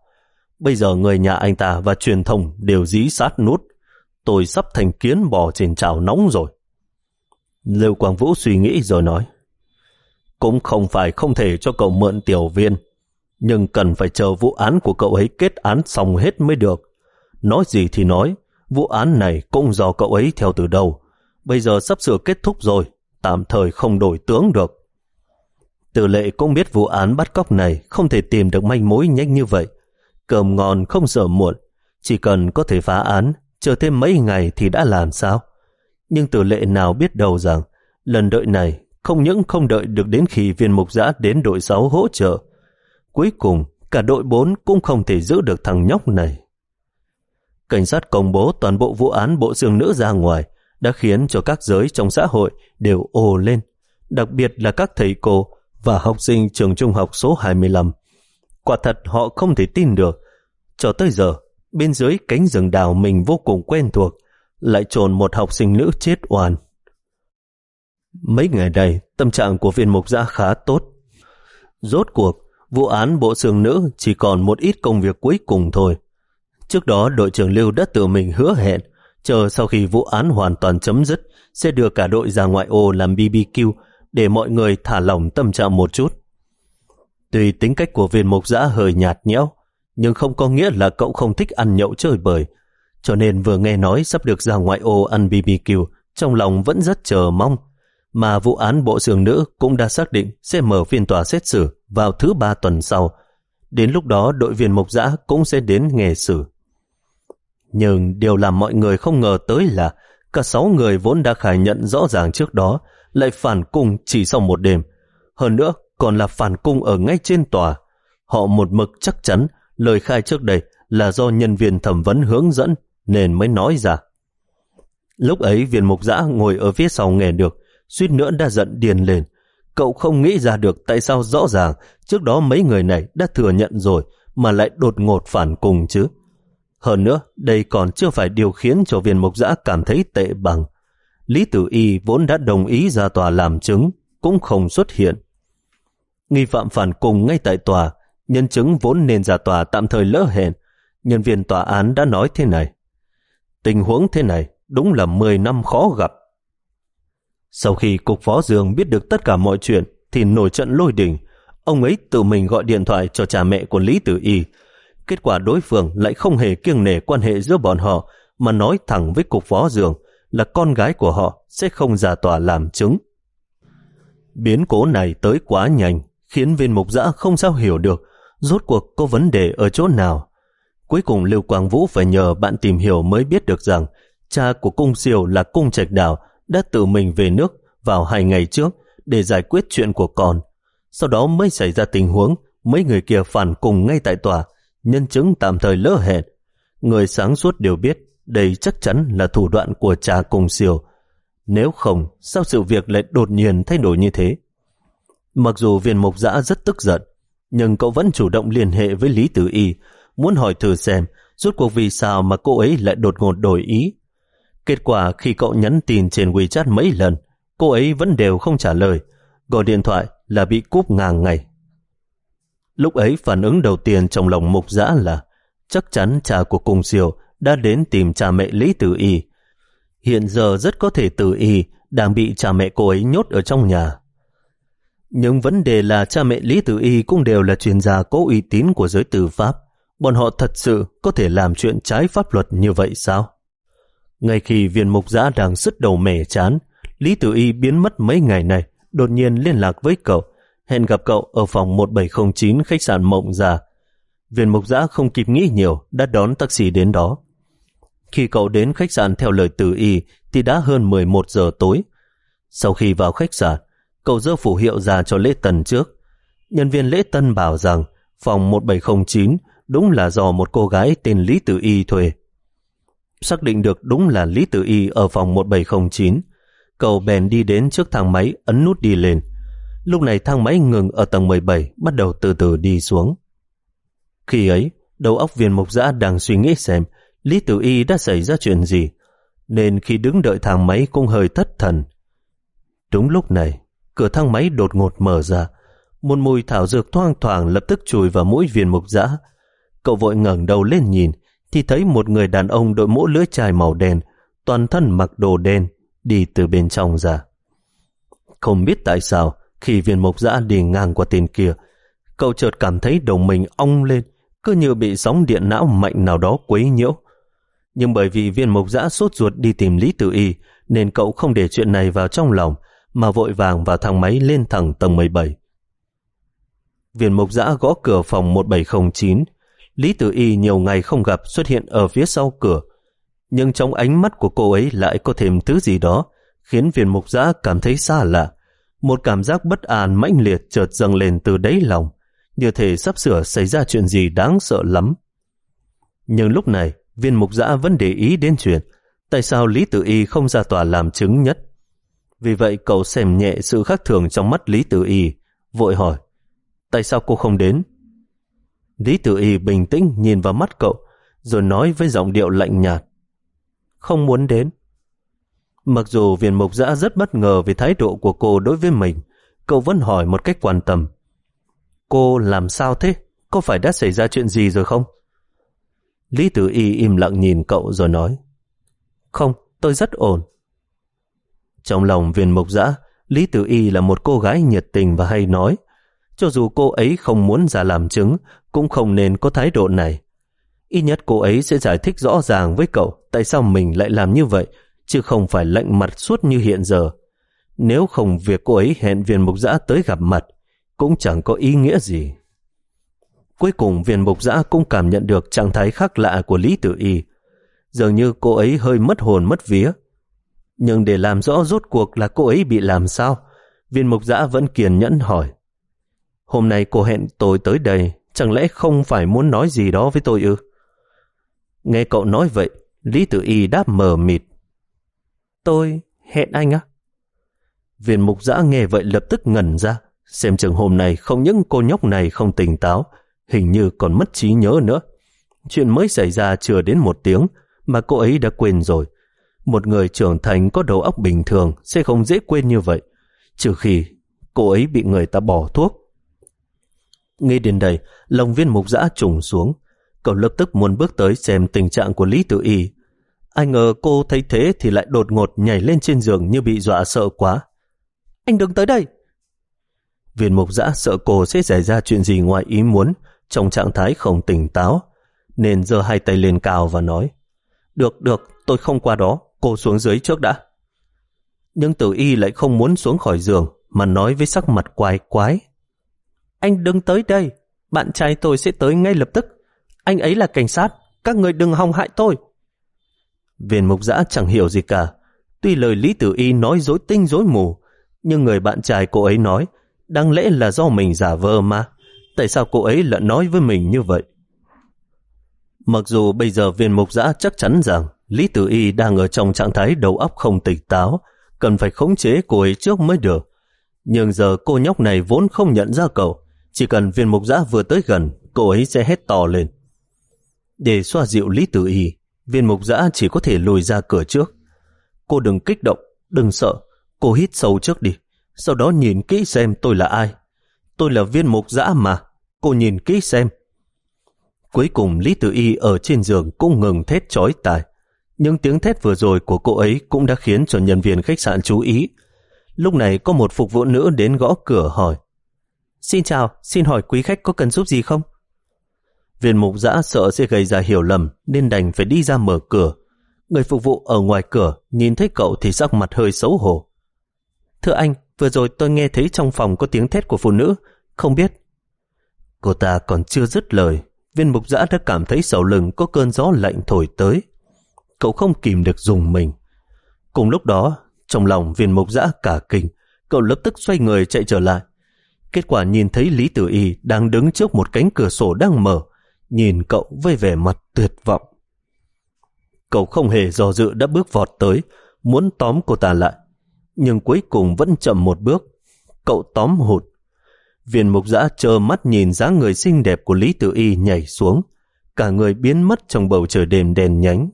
Bây giờ người nhà anh ta và truyền thông đều dí sát nút. Tôi sắp thành kiến bò trên chảo nóng rồi. Lưu Quang Vũ suy nghĩ rồi nói. Cũng không phải không thể cho cậu mượn tiểu viên, nhưng cần phải chờ vụ án của cậu ấy kết án xong hết mới được. Nói gì thì nói, vụ án này cũng do cậu ấy theo từ đầu. Bây giờ sắp sửa kết thúc rồi, tạm thời không đổi tướng được. Tử lệ cũng biết vụ án bắt cóc này không thể tìm được manh mối nhanh như vậy. Cơm ngon không sợ muộn, chỉ cần có thể phá án, chờ thêm mấy ngày thì đã làm sao. Nhưng tử lệ nào biết đâu rằng, lần đợi này không những không đợi được đến khi viên mục giã đến đội 6 hỗ trợ. Cuối cùng, cả đội 4 cũng không thể giữ được thằng nhóc này. Cảnh sát công bố toàn bộ vụ án bộ xương nữ ra ngoài đã khiến cho các giới trong xã hội đều ồ lên, đặc biệt là các thầy cô và học sinh trường trung học số 25. Quả thật họ không thể tin được. Cho tới giờ, bên dưới cánh rừng đào mình vô cùng quen thuộc, lại trồn một học sinh nữ chết oan. Mấy ngày này, tâm trạng của viên mục giã khá tốt. Rốt cuộc, vụ án bộ xương nữ chỉ còn một ít công việc cuối cùng thôi. Trước đó, đội trưởng Lưu đã tự mình hứa hẹn, chờ sau khi vụ án hoàn toàn chấm dứt, sẽ đưa cả đội ra ngoại ô làm BBQ để mọi người thả lỏng tâm trạng một chút. Tuy tính cách của viên mục giã hơi nhạt nhẽo, nhưng không có nghĩa là cậu không thích ăn nhậu chơi bời, cho nên vừa nghe nói sắp được ra ngoại ô ăn BBQ, trong lòng vẫn rất chờ mong mà vụ án bộ xương nữ cũng đã xác định sẽ mở phiên tòa xét xử vào thứ ba tuần sau. Đến lúc đó đội viên mục giã cũng sẽ đến nghe xử. Nhưng điều làm mọi người không ngờ tới là Cả sáu người vốn đã khai nhận rõ ràng trước đó, lại phản cung chỉ sau một đêm. Hơn nữa, còn là phản cung ở ngay trên tòa. Họ một mực chắc chắn lời khai trước đây là do nhân viên thẩm vấn hướng dẫn nên mới nói ra. Lúc ấy viên mục giã ngồi ở phía sau nghe được, suýt nữa đã giận điền lên. Cậu không nghĩ ra được tại sao rõ ràng trước đó mấy người này đã thừa nhận rồi mà lại đột ngột phản cùng chứ. Hơn nữa, đây còn chưa phải điều khiến cho viên mục giã cảm thấy tệ bằng. Lý Tử Y vốn đã đồng ý ra tòa làm chứng, cũng không xuất hiện. Nghi phạm phản cùng ngay tại tòa, nhân chứng vốn nên ra tòa tạm thời lỡ hẹn. Nhân viên tòa án đã nói thế này. Tình huống thế này đúng là 10 năm khó gặp. Sau khi Cục Phó Dương biết được tất cả mọi chuyện, thì nổi trận lôi đình. Ông ấy tự mình gọi điện thoại cho cha mẹ của Lý Tử Y. Kết quả đối phương lại không hề kiêng nể quan hệ giữa bọn họ, mà nói thẳng với Cục Phó Dương là con gái của họ sẽ không ra tòa làm chứng. Biến cố này tới quá nhanh, khiến viên mục giã không sao hiểu được rốt cuộc có vấn đề ở chỗ nào. Cuối cùng Lưu Quang Vũ phải nhờ bạn tìm hiểu mới biết được rằng cha của cung siêu là cung trạch đào đã tự mình về nước vào hai ngày trước để giải quyết chuyện của con. Sau đó mới xảy ra tình huống mấy người kia phản cùng ngay tại tòa, nhân chứng tạm thời lỡ hẹn. Người sáng suốt đều biết đây chắc chắn là thủ đoạn của cha cung siêu. Nếu không, sao sự việc lại đột nhiên thay đổi như thế? Mặc dù viên mục giã rất tức giận, nhưng cậu vẫn chủ động liên hệ với Lý Tử Y, muốn hỏi thử xem rốt cuộc vì sao mà cô ấy lại đột ngột đổi ý. Kết quả khi cậu nhắn tin trên WeChat mấy lần, cô ấy vẫn đều không trả lời, gọi điện thoại là bị cúp ngang ngày. Lúc ấy phản ứng đầu tiên trong lòng mục giã là chắc chắn cha của cung siêu đã đến tìm cha mẹ Lý Tử Y. Hiện giờ rất có thể Tử Y đang bị cha mẹ cô ấy nhốt ở trong nhà. Nhưng vấn đề là cha mẹ Lý Tử Y cũng đều là chuyên gia có uy tín của giới tử pháp. Bọn họ thật sự có thể làm chuyện trái pháp luật như vậy sao? Ngay khi viên mục giã đang sứt đầu mẻ chán, Lý Tử Y biến mất mấy ngày này, đột nhiên liên lạc với cậu, hẹn gặp cậu ở phòng 1709 khách sạn Mộng Già. Viên mục giã không kịp nghĩ nhiều, đã đón taxi đến đó. Khi cậu đến khách sạn theo lời Tử Y thì đã hơn 11 giờ tối. Sau khi vào khách sạn, cậu dơ phủ hiệu ra cho lễ tân trước. Nhân viên lễ tân bảo rằng phòng 1709 đúng là do một cô gái tên Lý Tử Y thuê. Xác định được đúng là Lý Tử Y ở phòng 1709, cậu bèn đi đến trước thang máy ấn nút đi lên. Lúc này thang máy ngừng ở tầng 17, bắt đầu từ từ đi xuống. Khi ấy, đầu óc viên mục giã đang suy nghĩ xem Lý Tử Y đã xảy ra chuyện gì, nên khi đứng đợi thang máy cũng hơi thất thần. Đúng lúc này, cửa thang máy đột ngột mở ra, một mùi thảo dược thoang thoảng lập tức chùi vào mũi viên mục dã Cậu vội ngẩng đầu lên nhìn, thì thấy một người đàn ông đội mũ lưỡi chai màu đen, toàn thân mặc đồ đen, đi từ bên trong ra. Không biết tại sao, khi viên mục dã đi ngang qua tên kia, cậu chợt cảm thấy đầu mình ong lên, cứ như bị sóng điện não mạnh nào đó quấy nhiễu. Nhưng bởi vì viên mục dã sốt ruột đi tìm Lý Tử Y, nên cậu không để chuyện này vào trong lòng, mà vội vàng vào thang máy lên thẳng tầng 17. Viên mục giã gõ cửa phòng 1709, Lý Tử Y nhiều ngày không gặp xuất hiện ở phía sau cửa, nhưng trong ánh mắt của cô ấy lại có thêm thứ gì đó khiến viên mục giã cảm thấy xa lạ. Một cảm giác bất an mãnh liệt chợt dâng lên từ đáy lòng, như thể sắp sửa xảy ra chuyện gì đáng sợ lắm. Nhưng lúc này, viên mục giã vẫn để ý đến chuyện tại sao Lý Tử Y không ra tòa làm chứng nhất. Vì vậy cậu xem nhẹ sự khác thường trong mắt Lý Tử Y, vội hỏi, tại sao cô không đến? Lý Tử Y bình tĩnh nhìn vào mắt cậu, rồi nói với giọng điệu lạnh nhạt. Không muốn đến. Mặc dù viên mục giã rất bất ngờ về thái độ của cô đối với mình, cậu vẫn hỏi một cách quan tâm. Cô làm sao thế? Có phải đã xảy ra chuyện gì rồi không? Lý Tử Y im lặng nhìn cậu rồi nói. Không, tôi rất ổn. Trong lòng viên mục giã, Lý Tử Y là một cô gái nhiệt tình và hay nói. Cho dù cô ấy không muốn ra làm chứng, cũng không nên có thái độ này. Ít nhất cô ấy sẽ giải thích rõ ràng với cậu tại sao mình lại làm như vậy, chứ không phải lạnh mặt suốt như hiện giờ. Nếu không việc cô ấy hẹn viên mục giã tới gặp mặt, cũng chẳng có ý nghĩa gì. Cuối cùng viên mục giã cũng cảm nhận được trạng thái khác lạ của Lý Tử Y. Dường như cô ấy hơi mất hồn mất vía. Nhưng để làm rõ rốt cuộc là cô ấy bị làm sao, viên mục giã vẫn kiên nhẫn hỏi. Hôm nay cô hẹn tôi tới đây, chẳng lẽ không phải muốn nói gì đó với tôi ư? Nghe cậu nói vậy, Lý Tử Y đáp mờ mịt. Tôi hẹn anh á? Viên mục giã nghe vậy lập tức ngẩn ra, xem chừng hôm nay không những cô nhóc này không tỉnh táo, hình như còn mất trí nhớ nữa. Chuyện mới xảy ra chưa đến một tiếng mà cô ấy đã quên rồi. Một người trưởng thành có đầu óc bình thường sẽ không dễ quên như vậy, trừ khi cô ấy bị người ta bỏ thuốc. Nghe đến đây, lòng viên mục giã trùng xuống. Cậu lập tức muốn bước tới xem tình trạng của Lý Tử Y. Ai ngờ cô thấy thế thì lại đột ngột nhảy lên trên giường như bị dọa sợ quá. Anh đừng tới đây! Viên mục giã sợ cô sẽ xảy ra chuyện gì ngoài ý muốn, trong trạng thái không tỉnh táo, nên giơ hai tay lên cao và nói Được, được, tôi không qua đó, cô xuống dưới trước đã. Nhưng tử y lại không muốn xuống khỏi giường, mà nói với sắc mặt quái quái. Anh đừng tới đây, bạn trai tôi sẽ tới ngay lập tức. Anh ấy là cảnh sát, các người đừng hòng hại tôi. Viên mục giã chẳng hiểu gì cả. Tuy lời Lý Tử Y nói dối tinh dối mù, nhưng người bạn trai cô ấy nói, đáng lẽ là do mình giả vờ mà. Tại sao cô ấy lại nói với mình như vậy? Mặc dù bây giờ viên mục giã chắc chắn rằng Lý Tử Y đang ở trong trạng thái đầu óc không tỉnh táo, cần phải khống chế cô ấy trước mới được. Nhưng giờ cô nhóc này vốn không nhận ra cậu, chỉ cần viên mục giã vừa tới gần, cô ấy sẽ hét to lên. Để xoa dịu Lý Tử Y, viên mục giã chỉ có thể lùi ra cửa trước. Cô đừng kích động, đừng sợ, cô hít sâu trước đi, sau đó nhìn kỹ xem tôi là ai. Tôi là viên mục giã mà, cô nhìn kỹ xem. Cuối cùng Lý Tử Y ở trên giường cũng ngừng thét chói tai. Nhưng tiếng thét vừa rồi của cô ấy cũng đã khiến cho nhân viên khách sạn chú ý. Lúc này có một phục vụ nữ đến gõ cửa hỏi Xin chào, xin hỏi quý khách có cần giúp gì không? Viên mục giã sợ sẽ gây ra hiểu lầm nên đành phải đi ra mở cửa. Người phục vụ ở ngoài cửa nhìn thấy cậu thì sắc mặt hơi xấu hổ. Thưa anh, vừa rồi tôi nghe thấy trong phòng có tiếng thét của phụ nữ, không biết. Cô ta còn chưa dứt lời, viên mục giã đã cảm thấy sau lưng có cơn gió lạnh thổi tới. Cậu không kìm được dùng mình. Cùng lúc đó, trong lòng viên mục giã cả kinh, cậu lập tức xoay người chạy trở lại. Kết quả nhìn thấy Lý Tử Y đang đứng trước một cánh cửa sổ đang mở, nhìn cậu với vẻ mặt tuyệt vọng. Cậu không hề do dự đã bước vọt tới, muốn tóm cô ta lại. Nhưng cuối cùng vẫn chậm một bước. Cậu tóm hụt. Viên mục giã chờ mắt nhìn dáng người xinh đẹp của Lý Tử Y nhảy xuống. Cả người biến mất trong bầu trời đêm đèn nhánh.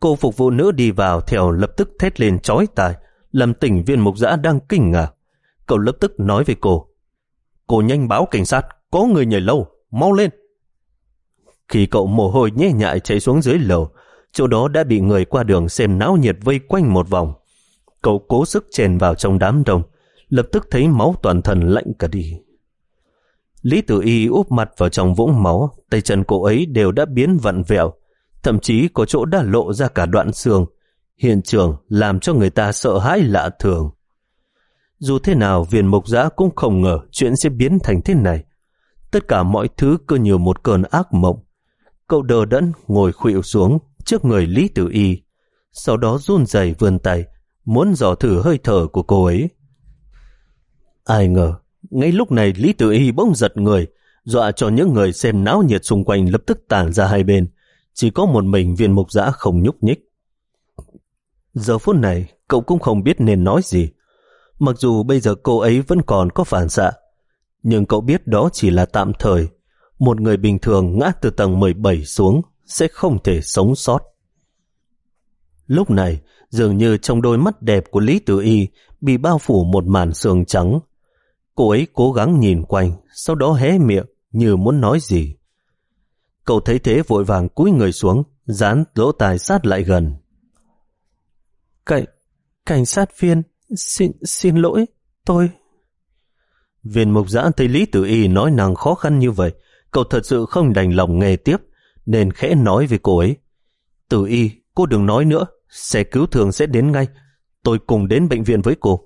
Cô phục vụ nữ đi vào theo lập tức thét lên chói tai, làm tỉnh viên mục giã đang kinh ngạc. Cậu lập tức nói với cô. Cô nhanh báo cảnh sát, có người nhảy lâu, mau lên. Khi cậu mồ hôi nhẹ nhại chạy xuống dưới lầu, chỗ đó đã bị người qua đường xem náo nhiệt vây quanh một vòng. Cậu cố sức chèn vào trong đám đông, lập tức thấy máu toàn thân lạnh cả đi. Lý Tử Y úp mặt vào trong vũng máu, tay chân cô ấy đều đã biến vặn vẹo, thậm chí có chỗ đã lộ ra cả đoạn xương. Hiện trường làm cho người ta sợ hãi lạ thường. Dù thế nào, viên mục giã cũng không ngờ chuyện sẽ biến thành thế này. Tất cả mọi thứ cứ như một cơn ác mộng. Cậu đờ đẫn ngồi khuỵu xuống trước người Lý Tử Y, sau đó run rẩy vươn tay, muốn dò thử hơi thở của cô ấy. Ai ngờ, ngay lúc này Lý Tử Y bỗng giật người, dọa cho những người xem náo nhiệt xung quanh lập tức tản ra hai bên. Chỉ có một mình viên mục giã không nhúc nhích. Giờ phút này, cậu cũng không biết nên nói gì. Mặc dù bây giờ cô ấy vẫn còn có phản xạ, nhưng cậu biết đó chỉ là tạm thời. Một người bình thường ngã từ tầng 17 xuống sẽ không thể sống sót. Lúc này, dường như trong đôi mắt đẹp của Lý Tử Y bị bao phủ một màn sương trắng. Cô ấy cố gắng nhìn quanh, sau đó hé miệng như muốn nói gì. Cậu thấy thế vội vàng cúi người xuống, dán lỗ tai sát lại gần. Cảnh, cảnh sát viên, xin, xin lỗi, tôi... Viên mục giã thấy Lý Tử Y nói nàng khó khăn như vậy, cậu thật sự không đành lòng nghe tiếp, nên khẽ nói với cô ấy. Tử Y, cô đừng nói nữa, xe cứu thương sẽ đến ngay, tôi cùng đến bệnh viện với cô.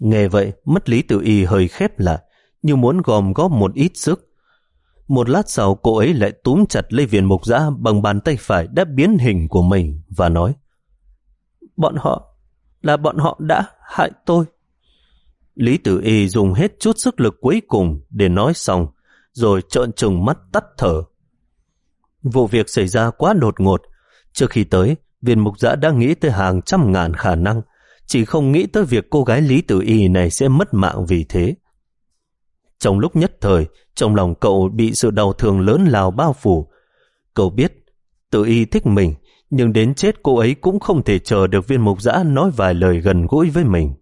Nghe vậy, mất Lý Tử Y hơi khép lại, như muốn gom góp một ít sức. Một lát sau cô ấy lại túm chặt lấy viên mục giã bằng bàn tay phải đã biến hình của mình và nói bọn họ, là bọn họ đã hại tôi. Lý Tử Y dùng hết chút sức lực cuối cùng để nói xong, rồi trợn trừng mắt tắt thở. Vụ việc xảy ra quá đột ngột. Trước khi tới, viên mục giã đã nghĩ tới hàng trăm ngàn khả năng, chỉ không nghĩ tới việc cô gái Lý Tử Y này sẽ mất mạng vì thế. Trong lúc nhất thời, trong lòng cậu bị sự đau thương lớn lao bao phủ. Cậu biết, Tử Y thích mình, nhưng đến chết cô ấy cũng không thể chờ được viên mục giã nói vài lời gần gũi với mình.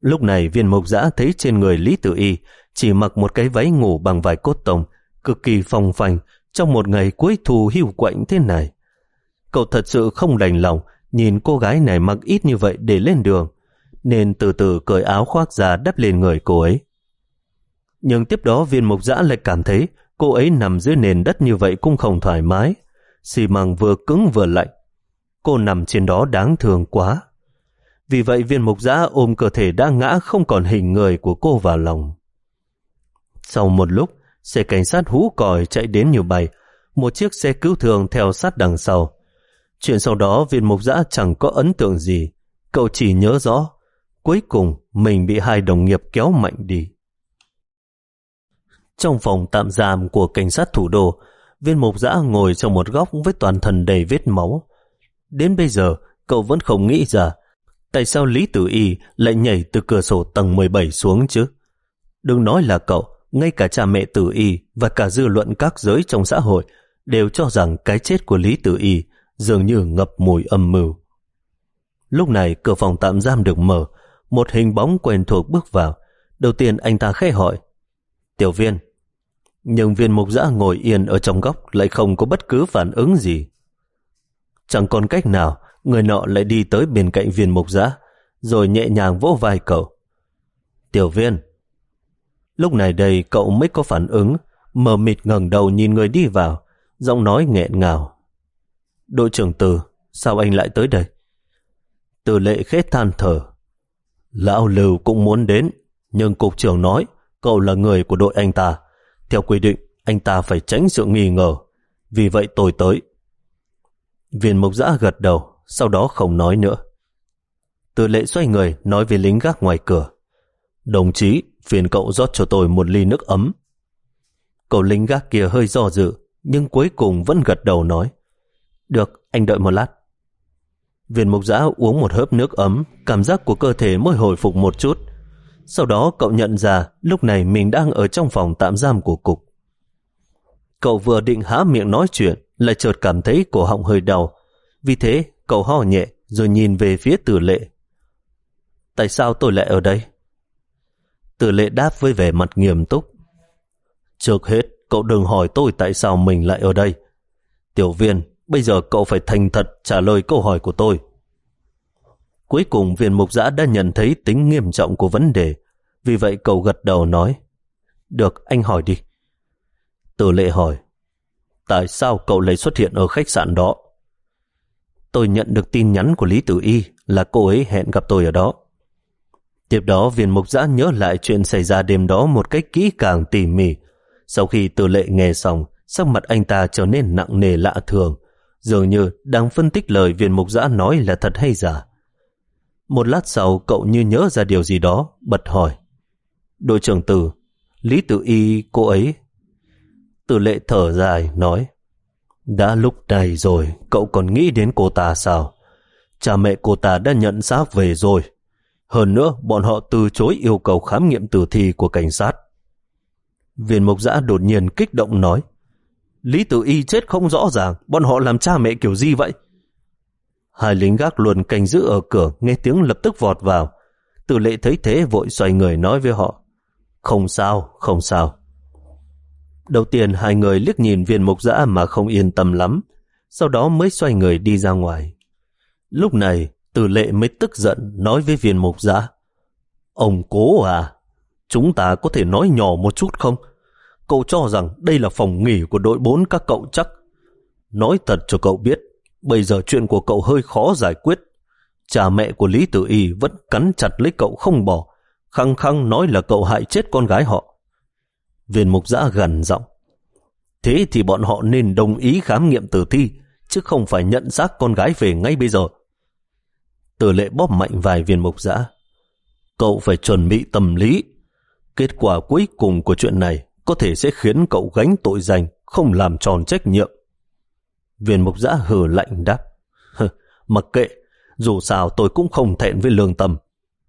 Lúc này viên mục giã thấy trên người Lý Tử Y chỉ mặc một cái váy ngủ bằng vải cốt tông, cực kỳ phong phanh trong một ngày cuối thu hưu quạnh thế này. Cậu thật sự không đành lòng nhìn cô gái này mặc ít như vậy để lên đường, nên từ từ cởi áo khoác ra đắp lên người cô ấy. Nhưng tiếp đó viên mục giã lại cảm thấy cô ấy nằm dưới nền đất như vậy cũng không thoải mái, xì măng vừa cứng vừa lạnh. Cô nằm trên đó đáng thương quá. Vì vậy viên mục giã ôm cơ thể đã ngã không còn hình người của cô vào lòng. Sau một lúc, xe cảnh sát hú còi chạy đến nhiều bay, một chiếc xe cứu thương theo sát đằng sau. Chuyện sau đó viên mục giã chẳng có ấn tượng gì, cậu chỉ nhớ rõ, cuối cùng mình bị hai đồng nghiệp kéo mạnh đi. Trong phòng tạm giam của cảnh sát thủ đô, viên mục giã ngồi trong một góc với toàn thân đầy vết máu. Đến bây giờ, cậu vẫn không nghĩ ra tại sao Lý Tử Y lại nhảy từ cửa sổ tầng 17 xuống chứ. Đừng nói là cậu, ngay cả cha mẹ Tử Y và cả dư luận các giới trong xã hội đều cho rằng cái chết của Lý Tử Y dường như ngập mùi âm mưu. Lúc này cửa phòng tạm giam được mở, một hình bóng quen thuộc bước vào. Đầu tiên anh ta khẽ hỏi, Tiểu viên. Nhưng viên mục giã ngồi yên ở trong góc lại không có bất cứ phản ứng gì. Chẳng còn cách nào, người nọ lại đi tới bên cạnh viên mục giã, rồi nhẹ nhàng vỗ vai cậu. Tiểu viên. Lúc này đây cậu mới có phản ứng, mờ mịt ngẩng đầu nhìn người đi vào, giọng nói nghẹn ngào. Đội trưởng Từ, sao anh lại tới đây? Từ lệ khét than thở. Lão Lưu cũng muốn đến, nhưng cục trưởng nói cậu là người của đội anh ta. Theo quy định, anh ta phải tránh sự nghi ngờ. Vì vậy tôi tới. Viên mục giã gật đầu, sau đó không nói nữa. Từ lệ xoay người nói với lính gác ngoài cửa. Đồng chí, phiền cậu rót cho tôi một ly nước ấm. Cậu lính gác kia hơi do dự, nhưng cuối cùng vẫn gật đầu nói. Được, anh đợi một lát. Viên mục giã uống một hớp nước ấm, cảm giác của cơ thể mới hồi phục một chút. Sau đó cậu nhận ra lúc này mình đang ở trong phòng tạm giam của cục. Cậu vừa định há miệng nói chuyện, lại chợt cảm thấy cổ họng hơi đau. Vì thế, cậu ho nhẹ rồi nhìn về phía tử lệ. Tại sao tôi lại ở đây? Tử lệ đáp với vẻ mặt nghiêm túc. Trước hết, cậu đừng hỏi tôi tại sao mình lại ở đây. Tiểu viên, bây giờ cậu phải thành thật trả lời câu hỏi của tôi. Cuối cùng viên mục giã đã nhận thấy tính nghiêm trọng của vấn đề, vì vậy cậu gật đầu nói, Được, anh hỏi đi. Tử lệ hỏi, Tại sao cậu lại xuất hiện ở khách sạn đó? Tôi nhận được tin nhắn của Lý Tử Y là cô ấy hẹn gặp tôi ở đó. Tiếp đó viên mục giã nhớ lại chuyện xảy ra đêm đó một cách kỹ càng tỉ mỉ. Sau khi tử lệ nghe xong, sắc mặt anh ta trở nên nặng nề lạ thường, dường như đang phân tích lời viên mục giã nói là thật hay giả. Một lát sau cậu như nhớ ra điều gì đó, bật hỏi. Đội trưởng tử, Lý Tử Y cô ấy. Tử lệ thở dài, nói. Đã lúc này rồi, cậu còn nghĩ đến cô ta sao? Cha mẹ cô ta đã nhận xác về rồi. Hơn nữa, bọn họ từ chối yêu cầu khám nghiệm tử thi của cảnh sát. Viên mục giã đột nhiên kích động nói. Lý Tử Y chết không rõ ràng, bọn họ làm cha mẹ kiểu gì vậy? Hai lính gác luôn canh giữ ở cửa, nghe tiếng lập tức vọt vào. Tử lệ thấy thế vội xoay người nói với họ. Không sao, không sao. Đầu tiên hai người liếc nhìn viên mục dã mà không yên tâm lắm, sau đó mới xoay người đi ra ngoài. Lúc này, tử lệ mới tức giận nói với viên mục dã Ông cố à, chúng ta có thể nói nhỏ một chút không? Cậu cho rằng đây là phòng nghỉ của đội bốn các cậu chắc. Nói thật cho cậu biết, Bây giờ chuyện của cậu hơi khó giải quyết. Cha mẹ của Lý Tử Y vẫn cắn chặt lấy cậu không bỏ, khăng khăng nói là cậu hại chết con gái họ. Viên mục giã gần giọng. Thế thì bọn họ nên đồng ý khám nghiệm tử thi, chứ không phải nhận xác con gái về ngay bây giờ. Tử lệ bóp mạnh vài viên mục giã. Cậu phải chuẩn bị tâm lý. Kết quả cuối cùng của chuyện này có thể sẽ khiến cậu gánh tội danh, không làm tròn trách nhiệm. Viên mục giã hừ lạnh đáp. <laughs> Mặc kệ, dù sao tôi cũng không thẹn với lương tâm.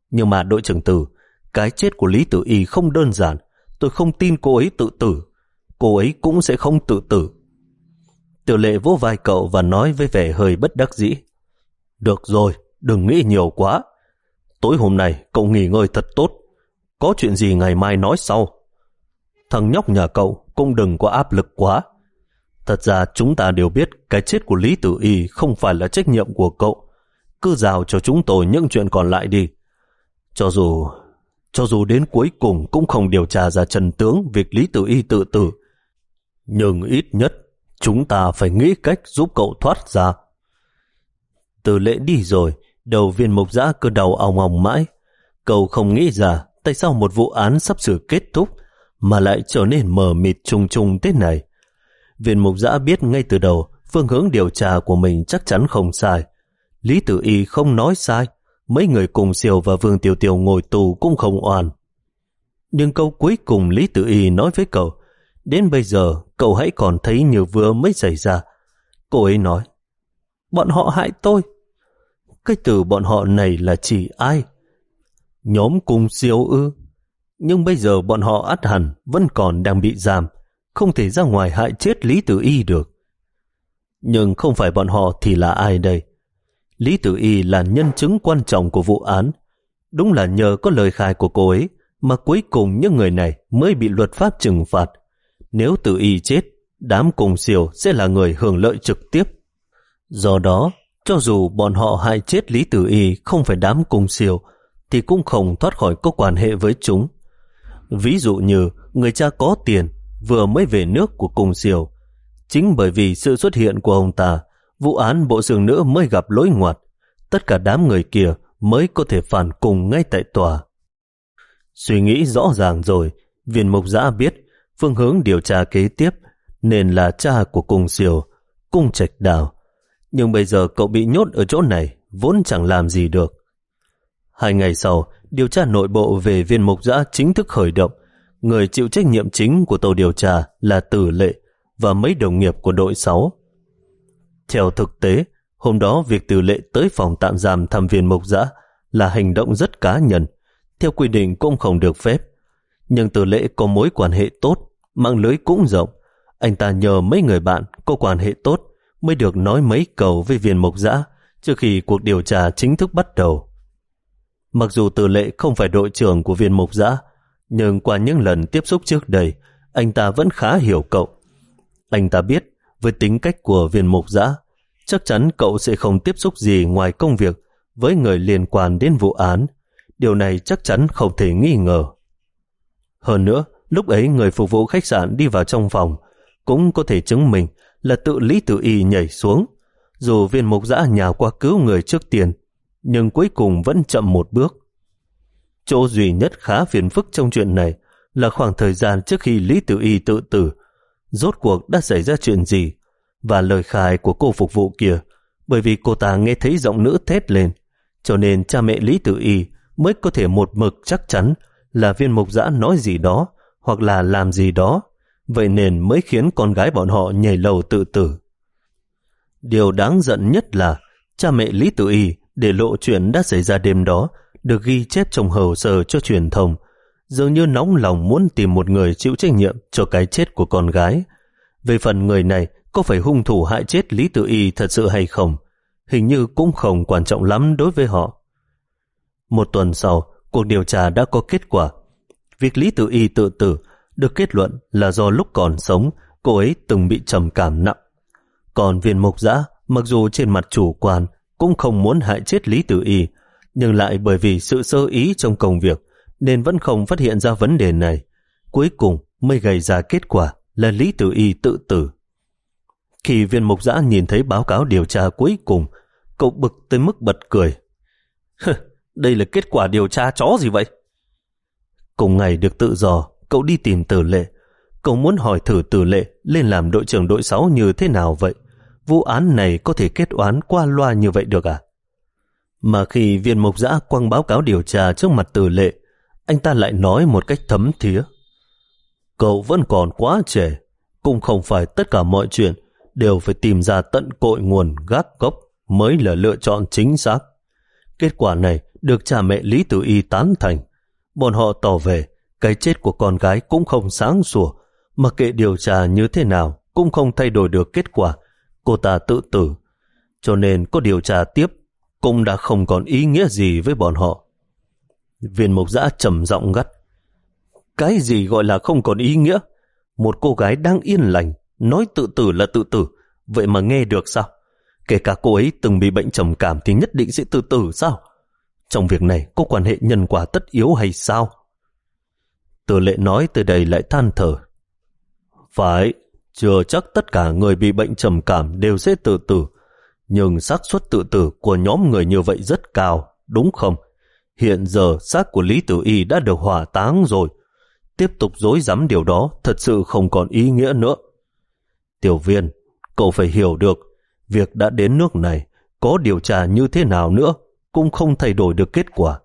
Nhưng mà đội trưởng tử, cái chết của Lý Tử Y không đơn giản. Tôi không tin cô ấy tự tử. Cô ấy cũng sẽ không tự tử. Tiểu lệ vỗ vai cậu và nói với vẻ hơi bất đắc dĩ. Được rồi, đừng nghĩ nhiều quá. Tối hôm nay cậu nghỉ ngơi thật tốt. Có chuyện gì ngày mai nói sau. Thằng nhóc nhà cậu cũng đừng có áp lực quá. Thật ra chúng ta đều biết cái chết của Lý Tử Y không phải là trách nhiệm của cậu. Cứ rào cho chúng tôi những chuyện còn lại đi. Cho dù cho dù đến cuối cùng cũng không điều tra ra trần tướng việc Lý Tử Y tự tử. Nhưng ít nhất chúng ta phải nghĩ cách giúp cậu thoát ra. Từ lễ đi rồi, đầu viên mục giã cứ đầu ong ong mãi. Cậu không nghĩ ra tại sao một vụ án sắp sửa kết thúc mà lại trở nên mờ mịt trùng trùng thế này. Viên mục giã biết ngay từ đầu phương hướng điều tra của mình chắc chắn không sai. Lý Tử Y không nói sai, mấy người cùng siêu và Vương Tiểu Tiểu ngồi tù cũng không oan. Nhưng câu cuối cùng Lý Tử Y nói với cậu, đến bây giờ cậu hãy còn thấy như vừa mới xảy ra. Cô ấy nói, bọn họ hại tôi. Cái từ bọn họ này là chỉ ai? Nhóm cùng siêu ư? Nhưng bây giờ bọn họ át hẳn vẫn còn đang bị giam, không thể ra ngoài hại chết Lý Tử Y được. Nhưng không phải bọn họ thì là ai đây? Lý Tử Y là nhân chứng quan trọng của vụ án. Đúng là nhờ có lời khai của cô ấy mà cuối cùng những người này mới bị luật pháp trừng phạt. Nếu Tử Y chết, đám cùng siêu sẽ là người hưởng lợi trực tiếp. Do đó, cho dù bọn họ hại chết Lý Tử Y không phải đám cùng siêu, thì cũng không thoát khỏi có quan hệ với chúng. Ví dụ như người cha có tiền vừa mới về nước của cùng siêu. Chính bởi vì sự xuất hiện của ông ta vụ án bộ xương nữ mới gặp lối ngoặt, tất cả đám người kia mới có thể phản cùng ngay tại tòa. Suy nghĩ rõ ràng rồi, viên mục giã biết phương hướng điều tra kế tiếp nên là cha của cung siêu, cung trạch đào. Nhưng bây giờ cậu bị nhốt ở chỗ này, vốn chẳng làm gì được. Hai ngày sau, điều tra nội bộ về viên mục giã chính thức khởi động. Người chịu trách nhiệm chính của tổ điều tra là Tử Lệ và mấy đồng nghiệp của đội 6. Theo thực tế, hôm đó việc Tử lệ tới phòng tạm giam thăm viên mộc giã là hành động rất cá nhân, theo quy định cũng không được phép. Nhưng Tử lệ có mối quan hệ tốt, mạng lưới cũng rộng. Anh ta nhờ mấy người bạn có quan hệ tốt mới được nói mấy cầu với viên mộc giã trước khi cuộc điều tra chính thức bắt đầu. Mặc dù Tử lệ không phải đội trưởng của viên mộc giã, nhưng qua những lần tiếp xúc trước đây, anh ta vẫn khá hiểu cậu. Anh ta biết với tính cách của viên mục giã, chắc chắn cậu sẽ không tiếp xúc gì ngoài công việc với người liên quan đến vụ án. Điều này chắc chắn không thể nghi ngờ. Hơn nữa, lúc ấy người phục vụ khách sạn đi vào trong phòng cũng có thể chứng minh là tự Lý tự Y nhảy xuống. Dù viên mục giã nhà qua cứu người trước tiền, nhưng cuối cùng vẫn chậm một bước. Chỗ duy nhất khá phiền phức trong chuyện này là khoảng thời gian trước khi Lý Tử Y tự tử. Rốt cuộc đã xảy ra chuyện gì và lời khai của cô phục vụ kia? Bởi vì cô ta nghe thấy giọng nữ thét lên, cho nên cha mẹ Lý Tử Y mới có thể một mực chắc chắn là viên mục giã nói gì đó hoặc là làm gì đó. Vậy nên mới khiến con gái bọn họ nhảy lầu tự tử. Điều đáng giận nhất là cha mẹ Lý Tử Y để lộ chuyện đã xảy ra đêm đó được ghi chép trong hồ sơ cho truyền thông dường như nóng lòng muốn tìm một người chịu trách nhiệm cho cái chết của con gái. Về phần người này có phải hung thủ hại chết Lý Tử Y thật sự hay không, hình như cũng không quan trọng lắm đối với họ. Một tuần sau, cuộc điều tra đã có kết quả. Việc Lý Tử Y tự tử được kết luận là do lúc còn sống, cô ấy từng bị trầm cảm nặng. Còn viên mục giã, mặc dù trên mặt chủ quan, cũng không muốn hại chết Lý Tử Y, nhưng lại bởi vì sự sơ ý trong công việc, nên vẫn không phát hiện ra vấn đề này. Cuối cùng mới gây ra kết quả là Lý Tử Y tự tử. Khi viên mục giã nhìn thấy báo cáo điều tra cuối cùng, cậu bực tới mức bật cười. Đây là kết quả điều tra chó gì vậy? Cùng ngày được tự do, cậu đi tìm tử lệ. Cậu muốn hỏi thử tử lệ lên làm đội trưởng đội 6 như thế nào vậy? Vụ án này có thể kết oán qua loa như vậy được à? Mà khi viên mục giã quăng báo cáo điều tra trước mặt tử lệ, anh ta lại nói một cách thấm thía. Cậu vẫn còn quá trẻ, cũng không phải tất cả mọi chuyện đều phải tìm ra tận cội nguồn gác gốc mới là lựa chọn chính xác. Kết quả này được cha mẹ Lý Tử Y tán thành. Bọn họ tỏ về cái chết của con gái cũng không sáng sủa, mặc kệ điều tra như thế nào cũng không thay đổi được kết quả. Cô ta tự tử. Cho nên có điều tra tiếp cũng đã không còn ý nghĩa gì với bọn họ. Viên mục giã trầm giọng gắt. Cái gì gọi là không còn ý nghĩa? Một cô gái đang yên lành, nói tự tử là tự tử, vậy mà nghe được sao? Kể cả cô ấy từng bị bệnh trầm cảm thì nhất định sẽ tự tử sao? Trong việc này có quan hệ nhân quả tất yếu hay sao? Từ lệ nói từ đây lại than thở. Phải, chưa chắc tất cả người bị bệnh trầm cảm đều sẽ tự tử, nhưng xác suất tự tử của nhóm người như vậy rất cao, đúng không? Hiện giờ xác của Lý Tử Y đã được hỏa táng rồi. Tiếp tục dối dám điều đó thật sự không còn ý nghĩa nữa. Tiểu viên, cậu phải hiểu được, việc đã đến nước này, có điều tra như thế nào nữa, cũng không thay đổi được kết quả.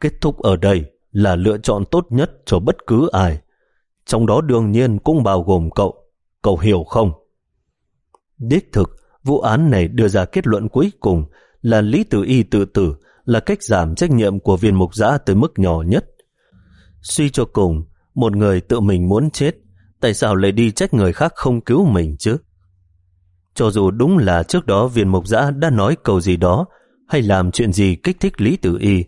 Kết thúc ở đây là lựa chọn tốt nhất cho bất cứ ai. Trong đó đương nhiên cũng bao gồm cậu. Cậu hiểu không? Đích thực, vụ án này đưa ra kết luận cuối cùng là Lý Tử Y tự tử là cách giảm trách nhiệm của viên mục giã tới mức nhỏ nhất. Suy cho cùng, một người tự mình muốn chết, tại sao lại đi trách người khác không cứu mình chứ? Cho dù đúng là trước đó viên mục giã đã nói câu gì đó hay làm chuyện gì kích thích Lý Tử Y,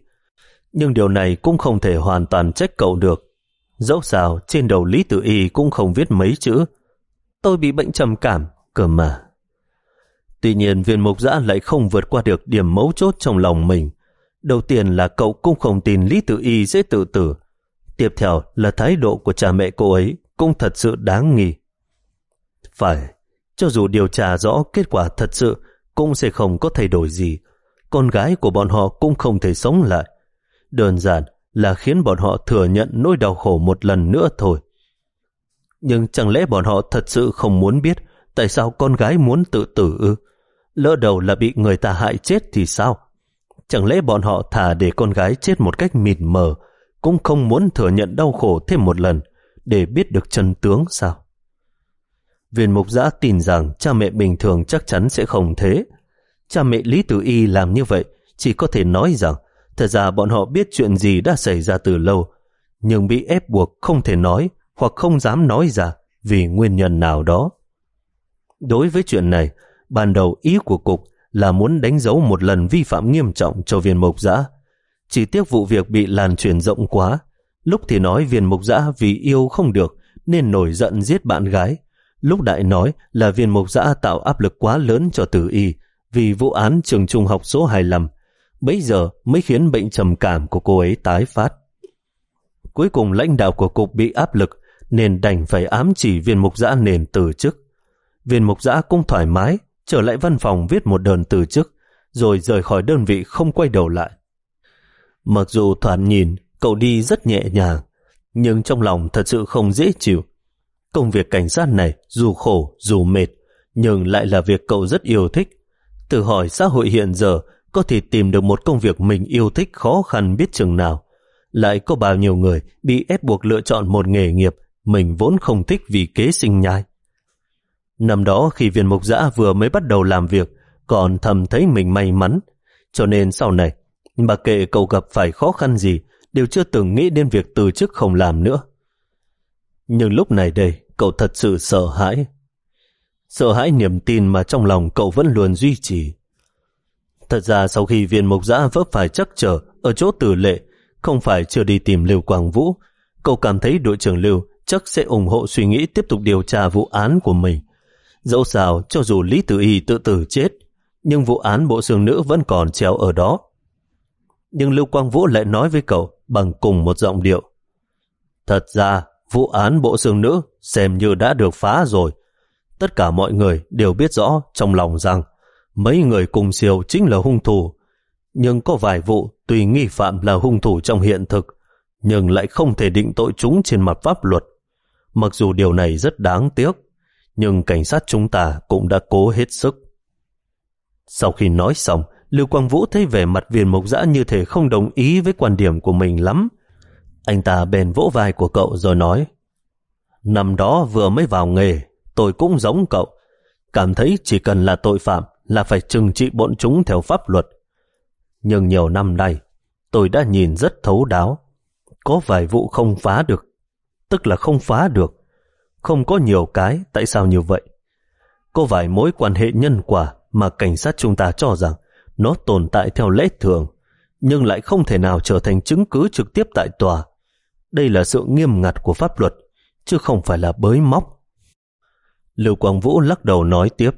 nhưng điều này cũng không thể hoàn toàn trách cậu được. Dẫu sao, trên đầu Lý Tử Y cũng không viết mấy chữ. Tôi bị bệnh trầm cảm, cơ mà. Tuy nhiên viên mục giã lại không vượt qua được điểm mấu chốt trong lòng mình. Đầu tiên là cậu cũng không tin Lý Tử Y dễ tự tử. Tiếp theo là thái độ của cha mẹ cô ấy cũng thật sự đáng nghi. Phải, cho dù điều tra rõ kết quả thật sự cũng sẽ không có thay đổi gì. Con gái của bọn họ cũng không thể sống lại. Đơn giản là khiến bọn họ thừa nhận nỗi đau khổ một lần nữa thôi. Nhưng chẳng lẽ bọn họ thật sự không muốn biết tại sao con gái muốn tự tử ư? Lỡ đầu là bị người ta hại chết thì sao? Chẳng lẽ bọn họ thả để con gái chết một cách mịt mờ, cũng không muốn thừa nhận đau khổ thêm một lần để biết được chân tướng sao? Viên mục giã tin rằng cha mẹ bình thường chắc chắn sẽ không thế. Cha mẹ Lý Tử Y làm như vậy chỉ có thể nói rằng thật ra bọn họ biết chuyện gì đã xảy ra từ lâu, nhưng bị ép buộc không thể nói hoặc không dám nói ra vì nguyên nhân nào đó. Đối với chuyện này, ban đầu ý của cục là muốn đánh dấu một lần vi phạm nghiêm trọng cho viên mục giã. Chỉ tiếc vụ việc bị lan truyền rộng quá. Lúc thì nói viên mục giã vì yêu không được, nên nổi giận giết bạn gái. Lúc đại nói là viên mục giã tạo áp lực quá lớn cho tử y, vì vụ án trường trung học số 25. Bây giờ mới khiến bệnh trầm cảm của cô ấy tái phát. Cuối cùng lãnh đạo của cục bị áp lực, nên đành phải ám chỉ viên mục giã nền từ chức. Viên mục giã cũng thoải mái trở lại văn phòng viết một đơn từ chức, rồi rời khỏi đơn vị không quay đầu lại. Mặc dù thoạt nhìn cậu đi rất nhẹ nhàng, nhưng trong lòng thật sự không dễ chịu. Công việc cảnh sát này dù khổ dù mệt, nhưng lại là việc cậu rất yêu thích. Tự hỏi xã hội hiện giờ có thể tìm được một công việc mình yêu thích khó khăn biết chừng nào. Lại có bao nhiêu người bị ép buộc lựa chọn một nghề nghiệp mình vốn không thích vì kế sinh nhai. Năm đó khi viên mục giã vừa mới bắt đầu làm việc, còn thầm thấy mình may mắn. Cho nên sau này, bà kệ cậu gặp phải khó khăn gì, đều chưa từng nghĩ đến việc từ chức không làm nữa. Nhưng lúc này đây, cậu thật sự sợ hãi. Sợ hãi niềm tin mà trong lòng cậu vẫn luôn duy trì. Thật ra sau khi viên mục giã vấp phải chắc trở ở chỗ tử lệ, không phải chưa đi tìm Lưu Quang Vũ, cậu cảm thấy đội trưởng Lưu chắc sẽ ủng hộ suy nghĩ tiếp tục điều tra vụ án của mình. Dẫu sao, cho dù Lý Tử Y tự tử chết, nhưng vụ án bộ xương nữ vẫn còn treo ở đó. Nhưng Lưu Quang Vũ lại nói với cậu bằng cùng một giọng điệu. Thật ra, vụ án bộ xương nữ xem như đã được phá rồi. Tất cả mọi người đều biết rõ trong lòng rằng mấy người cùng siêu chính là hung thủ. Nhưng có vài vụ tùy nghi phạm là hung thủ trong hiện thực, nhưng lại không thể định tội chúng trên mặt pháp luật. Mặc dù điều này rất đáng tiếc, nhưng cảnh sát chúng ta cũng đã cố hết sức. Sau khi nói xong, Lưu Quang Vũ thấy vẻ mặt viên mộc dã như thể không đồng ý với quan điểm của mình lắm. Anh ta bền vỗ vai của cậu rồi nói Năm đó vừa mới vào nghề, tôi cũng giống cậu. Cảm thấy chỉ cần là tội phạm là phải trừng trị bọn chúng theo pháp luật. Nhưng nhiều năm nay, tôi đã nhìn rất thấu đáo. Có vài vụ không phá được, tức là không phá được. Không có nhiều cái, tại sao như vậy? Có vài mối quan hệ nhân quả mà cảnh sát chúng ta cho rằng nó tồn tại theo lẽ thường, nhưng lại không thể nào trở thành chứng cứ trực tiếp tại tòa. Đây là sự nghiêm ngặt của pháp luật, chứ không phải là bới móc. Lưu Quang Vũ lắc đầu nói tiếp.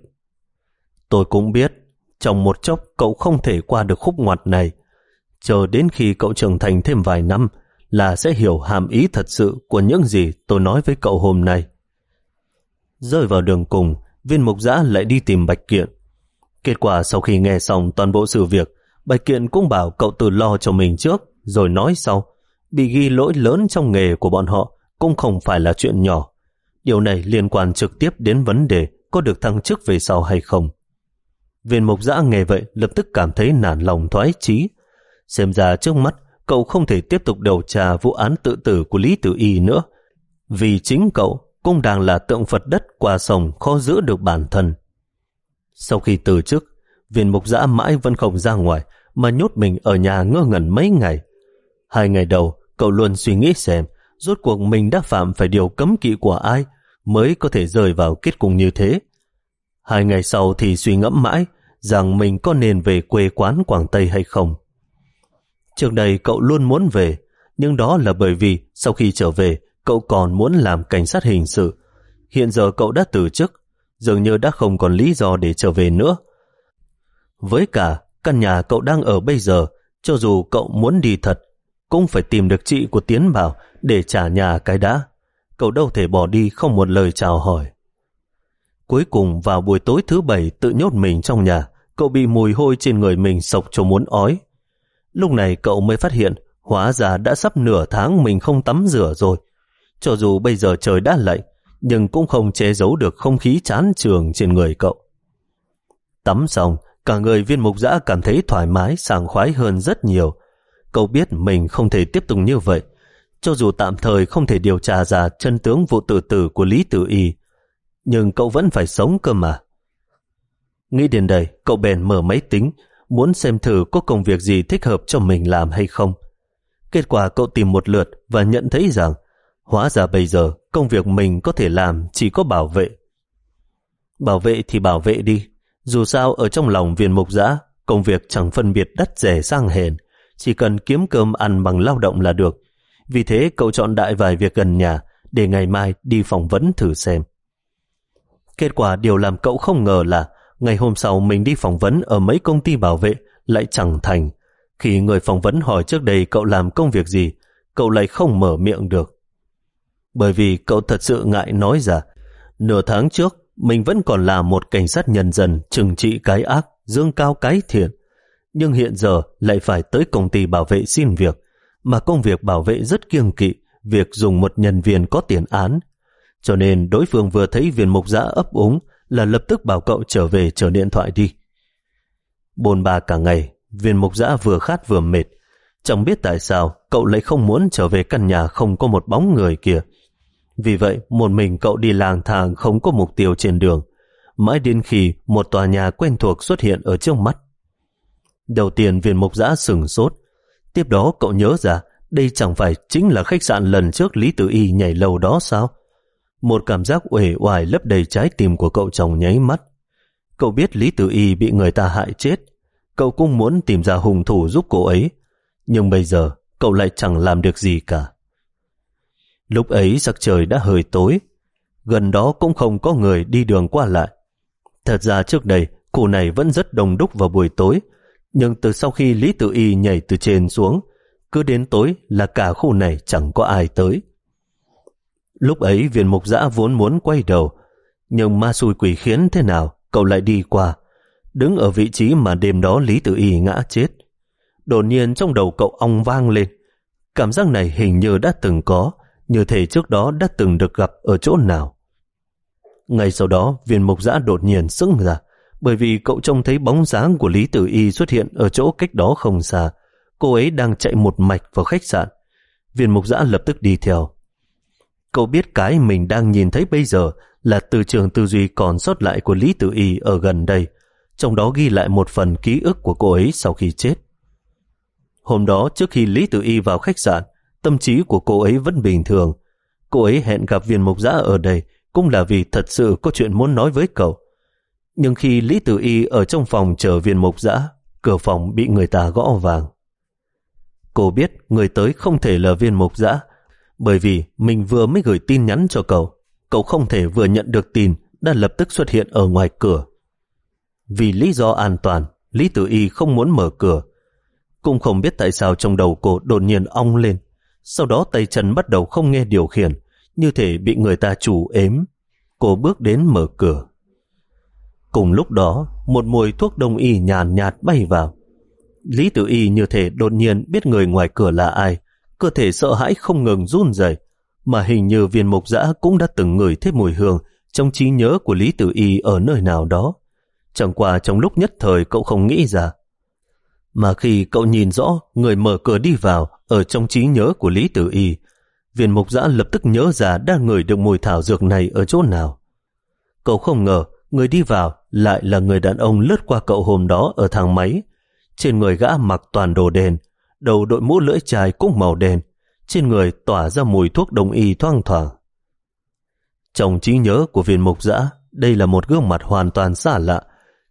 Tôi cũng biết, trong một chốc cậu không thể qua được khúc ngoặt này. Chờ đến khi cậu trưởng thành thêm vài năm là sẽ hiểu hàm ý thật sự của những gì tôi nói với cậu hôm nay. Rơi vào đường cùng, viên mục giã lại đi tìm Bạch Kiện. Kết quả sau khi nghe xong toàn bộ sự việc, Bạch Kiện cũng bảo cậu tự lo cho mình trước, rồi nói sau. Bị ghi lỗi lớn trong nghề của bọn họ cũng không phải là chuyện nhỏ. Điều này liên quan trực tiếp đến vấn đề có được thăng chức về sau hay không. Viên mục giã nghe vậy lập tức cảm thấy nản lòng thoái chí. Xem ra trước mắt cậu không thể tiếp tục điều tra vụ án tự tử của Lý Tử Y nữa. Vì chính cậu cũng đang là tượng Phật đất qua sông khó giữ được bản thân. Sau khi từ chức, viên mục giã mãi vẫn không ra ngoài mà nhốt mình ở nhà ngơ ngẩn mấy ngày. Hai ngày đầu, cậu luôn suy nghĩ xem rốt cuộc mình đã phạm phải điều cấm kỵ của ai mới có thể rời vào kết cục như thế. Hai ngày sau thì suy ngẫm mãi rằng mình có nên về quê quán Quảng Tây hay không. Trước đây cậu luôn muốn về, nhưng đó là bởi vì sau khi trở về, cậu còn muốn làm cảnh sát hình sự. Hiện giờ cậu đã từ chức, dường như đã không còn lý do để trở về nữa. Với cả, căn nhà cậu đang ở bây giờ, cho dù cậu muốn đi thật, cũng phải tìm được chị của Tiến Bảo để trả nhà cái đã. Cậu đâu thể bỏ đi không một lời chào hỏi. Cuối cùng vào buổi tối thứ bảy tự nhốt mình trong nhà, cậu bị mùi hôi trên người mình sộc cho muốn ói. Lúc này cậu mới phát hiện hóa ra đã sắp nửa tháng mình không tắm rửa rồi. Cho dù bây giờ trời đã lạnh, nhưng cũng không che giấu được không khí chán trường trên người cậu. Tắm xong, cả người viên mục giã cảm thấy thoải mái, sảng khoái hơn rất nhiều. Cậu biết mình không thể tiếp tục như vậy. Cho dù tạm thời không thể điều tra ra chân tướng vụ tự tử của Lý Tử Y, nhưng cậu vẫn phải sống cơ mà. Nghĩ đến đây, cậu bèn mở máy tính, muốn xem thử có công việc gì thích hợp cho mình làm hay không. Kết quả cậu tìm một lượt và nhận thấy rằng hóa ra bây giờ công việc mình có thể làm chỉ có bảo vệ. Bảo vệ thì bảo vệ đi. Dù sao ở trong lòng viên mục giã, công việc chẳng phân biệt đắt rẻ sang hèn, chỉ cần kiếm cơm ăn bằng lao động là được. Vì thế cậu chọn đại vài việc gần nhà để ngày mai đi phỏng vấn thử xem. Kết quả điều làm cậu không ngờ là ngày hôm sau mình đi phỏng vấn ở mấy công ty bảo vệ lại chẳng thành. Khi người phỏng vấn hỏi trước đây cậu làm công việc gì, cậu lại không mở miệng được. Bởi vì cậu thật sự ngại nói ra, nửa tháng trước mình vẫn còn là một cảnh sát nhân dân trừng trị cái ác, dương cao cái thiện. Nhưng hiện giờ lại phải tới công ty bảo vệ xin việc, mà công việc bảo vệ rất kiêng kỵ việc dùng một nhân viên có tiền án cho nên đối phương vừa thấy viên mục giã ấp úng là lập tức bảo cậu trở về chờ điện thoại đi. Bồn bà cả ngày, viên mục giã vừa khát vừa mệt. Chẳng biết tại sao cậu lại không muốn trở về căn nhà không có một bóng người kia. Vì vậy, một mình cậu đi lang thang không có mục tiêu trên đường. Mãi đến khi một tòa nhà quen thuộc xuất hiện ở trước mắt. Đầu tiên viên mục giã sừng sốt. Tiếp đó cậu nhớ ra đây chẳng phải chính là khách sạn lần trước Lý Tử Y nhảy lầu đó sao? Một cảm giác uể oải lấp đầy trái tim của cậu chồng nháy mắt. Cậu biết Lý Tử Y bị người ta hại chết. Cậu cũng muốn tìm ra hung thủ giúp cô ấy. Nhưng bây giờ cậu lại chẳng làm được gì cả. Lúc ấy giặc trời đã hơi tối. Gần đó cũng không có người đi đường qua lại. Thật ra trước đây, khu này vẫn rất đông đúc vào buổi tối. Nhưng từ sau khi Lý tự Y nhảy từ trên xuống, cứ đến tối là cả khu này chẳng có ai tới. Lúc ấy viên mục giã vốn muốn quay đầu, nhưng ma xui quỷ khiến thế nào, cậu lại đi qua, đứng ở vị trí mà đêm đó Lý tự Y ngã chết. Đột nhiên trong đầu cậu ong vang lên, cảm giác này hình như đã từng có, như thể trước đó đã từng được gặp ở chỗ nào. Ngay sau đó, viên mục giã đột nhiên sững ra, bởi vì cậu trông thấy bóng dáng của Lý Tử Y xuất hiện ở chỗ cách đó không xa. Cô ấy đang chạy một mạch vào khách sạn. Viên mục giã lập tức đi theo. Cậu biết cái mình đang nhìn thấy bây giờ là từ trường tư duy còn sót lại của Lý Tử Y ở gần đây, trong đó ghi lại một phần ký ức của cô ấy sau khi chết. Hôm đó trước khi Lý Tử Y vào khách sạn, tâm trí của cô ấy vẫn bình thường. Cô ấy hẹn gặp viên mục giã ở đây cũng là vì thật sự có chuyện muốn nói với cậu. Nhưng khi Lý Tử Y ở trong phòng chờ viên mục giã, cửa phòng bị người ta gõ vàng. Cô biết người tới không thể là viên mục giã, bởi vì mình vừa mới gửi tin nhắn cho cậu. Cậu không thể vừa nhận được tin đã lập tức xuất hiện ở ngoài cửa. Vì lý do an toàn, Lý Tử Y không muốn mở cửa. Cũng không biết tại sao trong đầu cô đột nhiên ong lên. Sau đó tay chân bắt đầu không nghe điều khiển, như thể bị người ta chủ ếm. Cô bước đến mở cửa. Cùng lúc đó, một mùi thuốc đông y nhàn nhạt bay vào. Lý Tử Y như thể đột nhiên biết người ngoài cửa là ai, cơ thể sợ hãi không ngừng run rẩy, mà hình như viên mục dã cũng đã từng ngửi thấy mùi hương trong trí nhớ của Lý Tử Y ở nơi nào đó. Chẳng qua trong lúc nhất thời cậu không nghĩ ra. Mà khi cậu nhìn rõ người mở cửa đi vào ở trong trí nhớ của Lý Tử Y, viên mục giã lập tức nhớ ra đang ngửi được mùi thảo dược này ở chỗ nào. Cậu không ngờ người đi vào lại là người đàn ông lướt qua cậu hôm đó ở thang máy. Trên người gã mặc toàn đồ đen, đầu đội mũ lưỡi chai cũng màu đen, trên người tỏa ra mùi thuốc đông y thoang thoảng. Trong trí nhớ của viên mục giã, đây là một gương mặt hoàn toàn xa lạ.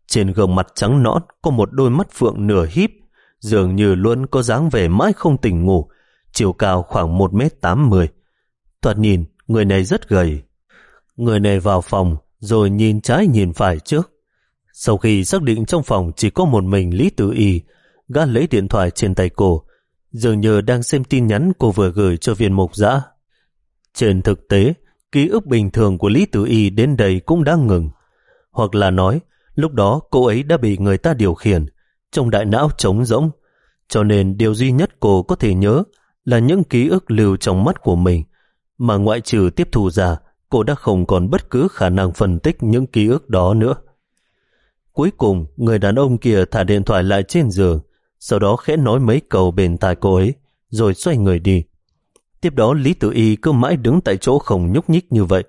Trên gương mặt trắng nõn có một đôi mắt phượng nửa híp, dường như luôn có dáng vẻ mãi không tỉnh ngủ, chiều cao khoảng 1m80. Thoạt nhìn, người này rất gầy. Người này vào phòng, rồi nhìn trái nhìn phải trước. Sau khi xác định trong phòng chỉ có một mình Lý Tử Y, gã lấy điện thoại trên tay cô, dường như đang xem tin nhắn cô vừa gửi cho viên mục giã. Trên thực tế, ký ức bình thường của Lý Tử Y đến đây cũng đã ngừng. Hoặc là nói, lúc đó cô ấy đã bị người ta điều khiển, trong đại não trống rỗng, cho nên điều duy nhất cô có thể nhớ là những ký ức lưu trong mắt của mình, mà ngoại trừ tiếp thu ra, cô đã không còn bất cứ khả năng phân tích những ký ức đó nữa. Cuối cùng, người đàn ông kia thả điện thoại lại trên giường, sau đó khẽ nói mấy câu bên tai cô ấy, rồi xoay người đi. Tiếp đó Lý Tử Y cứ mãi đứng tại chỗ không nhúc nhích như vậy,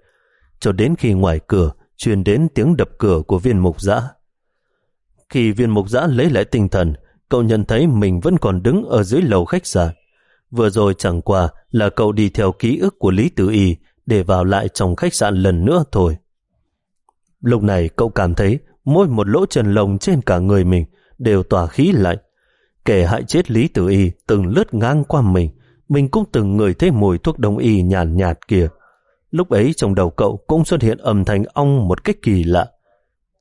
cho đến khi ngoài cửa truyền đến tiếng đập cửa của viên mục giã. Khi viên mục giã lấy lại tinh thần, cậu nhận thấy mình vẫn còn đứng ở dưới lầu khách sạn. Vừa rồi chẳng qua là cậu đi theo ký ức của Lý Tử Y để vào lại trong khách sạn lần nữa thôi. Lúc này cậu cảm thấy mỗi một lỗ chân lồng trên cả người mình đều tỏa khí lạnh. Kẻ hại chết Lý Tử Y từng lướt ngang qua mình, mình cũng từng ngửi thấy mùi thuốc đông y nhàn nhạt, nhạt kia. Lúc ấy trong đầu cậu cũng xuất hiện âm thanh ong một cách kỳ lạ.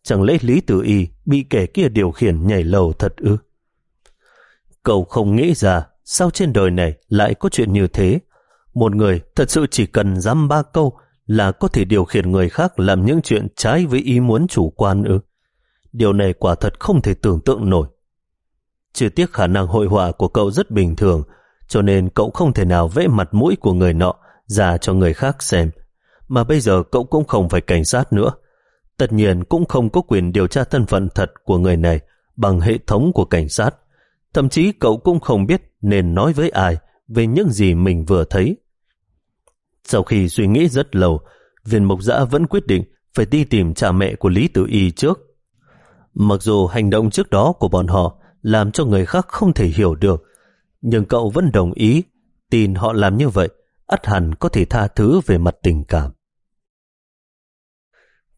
Chẳng lẽ Lý Tử Y bị kẻ kia điều khiển nhảy lầu thật ư? Cậu không nghĩ ra sao trên đời này lại có chuyện như thế. Một người thật sự chỉ cần dám ba câu là có thể điều khiển người khác làm những chuyện trái với ý muốn chủ quan ư. Điều này quả thật không thể tưởng tượng nổi. Chỉ tiếc khả năng hội họa của cậu rất bình thường, cho nên cậu không thể nào vẽ mặt mũi của người nọ ra cho người khác xem. Mà bây giờ cậu cũng không phải cảnh sát nữa. Tất nhiên cũng không có quyền điều tra thân phận thật của người này bằng hệ thống của cảnh sát. Thậm chí cậu cũng không biết nên nói với ai về những gì mình vừa thấy. Sau khi suy nghĩ rất lâu, viên mục giã vẫn quyết định phải đi tìm cha mẹ của Lý Tử Y trước. Mặc dù hành động trước đó của bọn họ làm cho người khác không thể hiểu được, nhưng cậu vẫn đồng ý tin họ làm như vậy ắt hẳn có thể tha thứ về mặt tình cảm.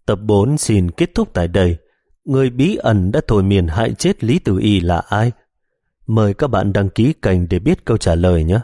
Tập 4 xin kết thúc tại đây. Người bí ẩn đã thổi miền hại chết Lý Tử Y là ai? Mời các bạn đăng ký kênh để biết câu trả lời nhé.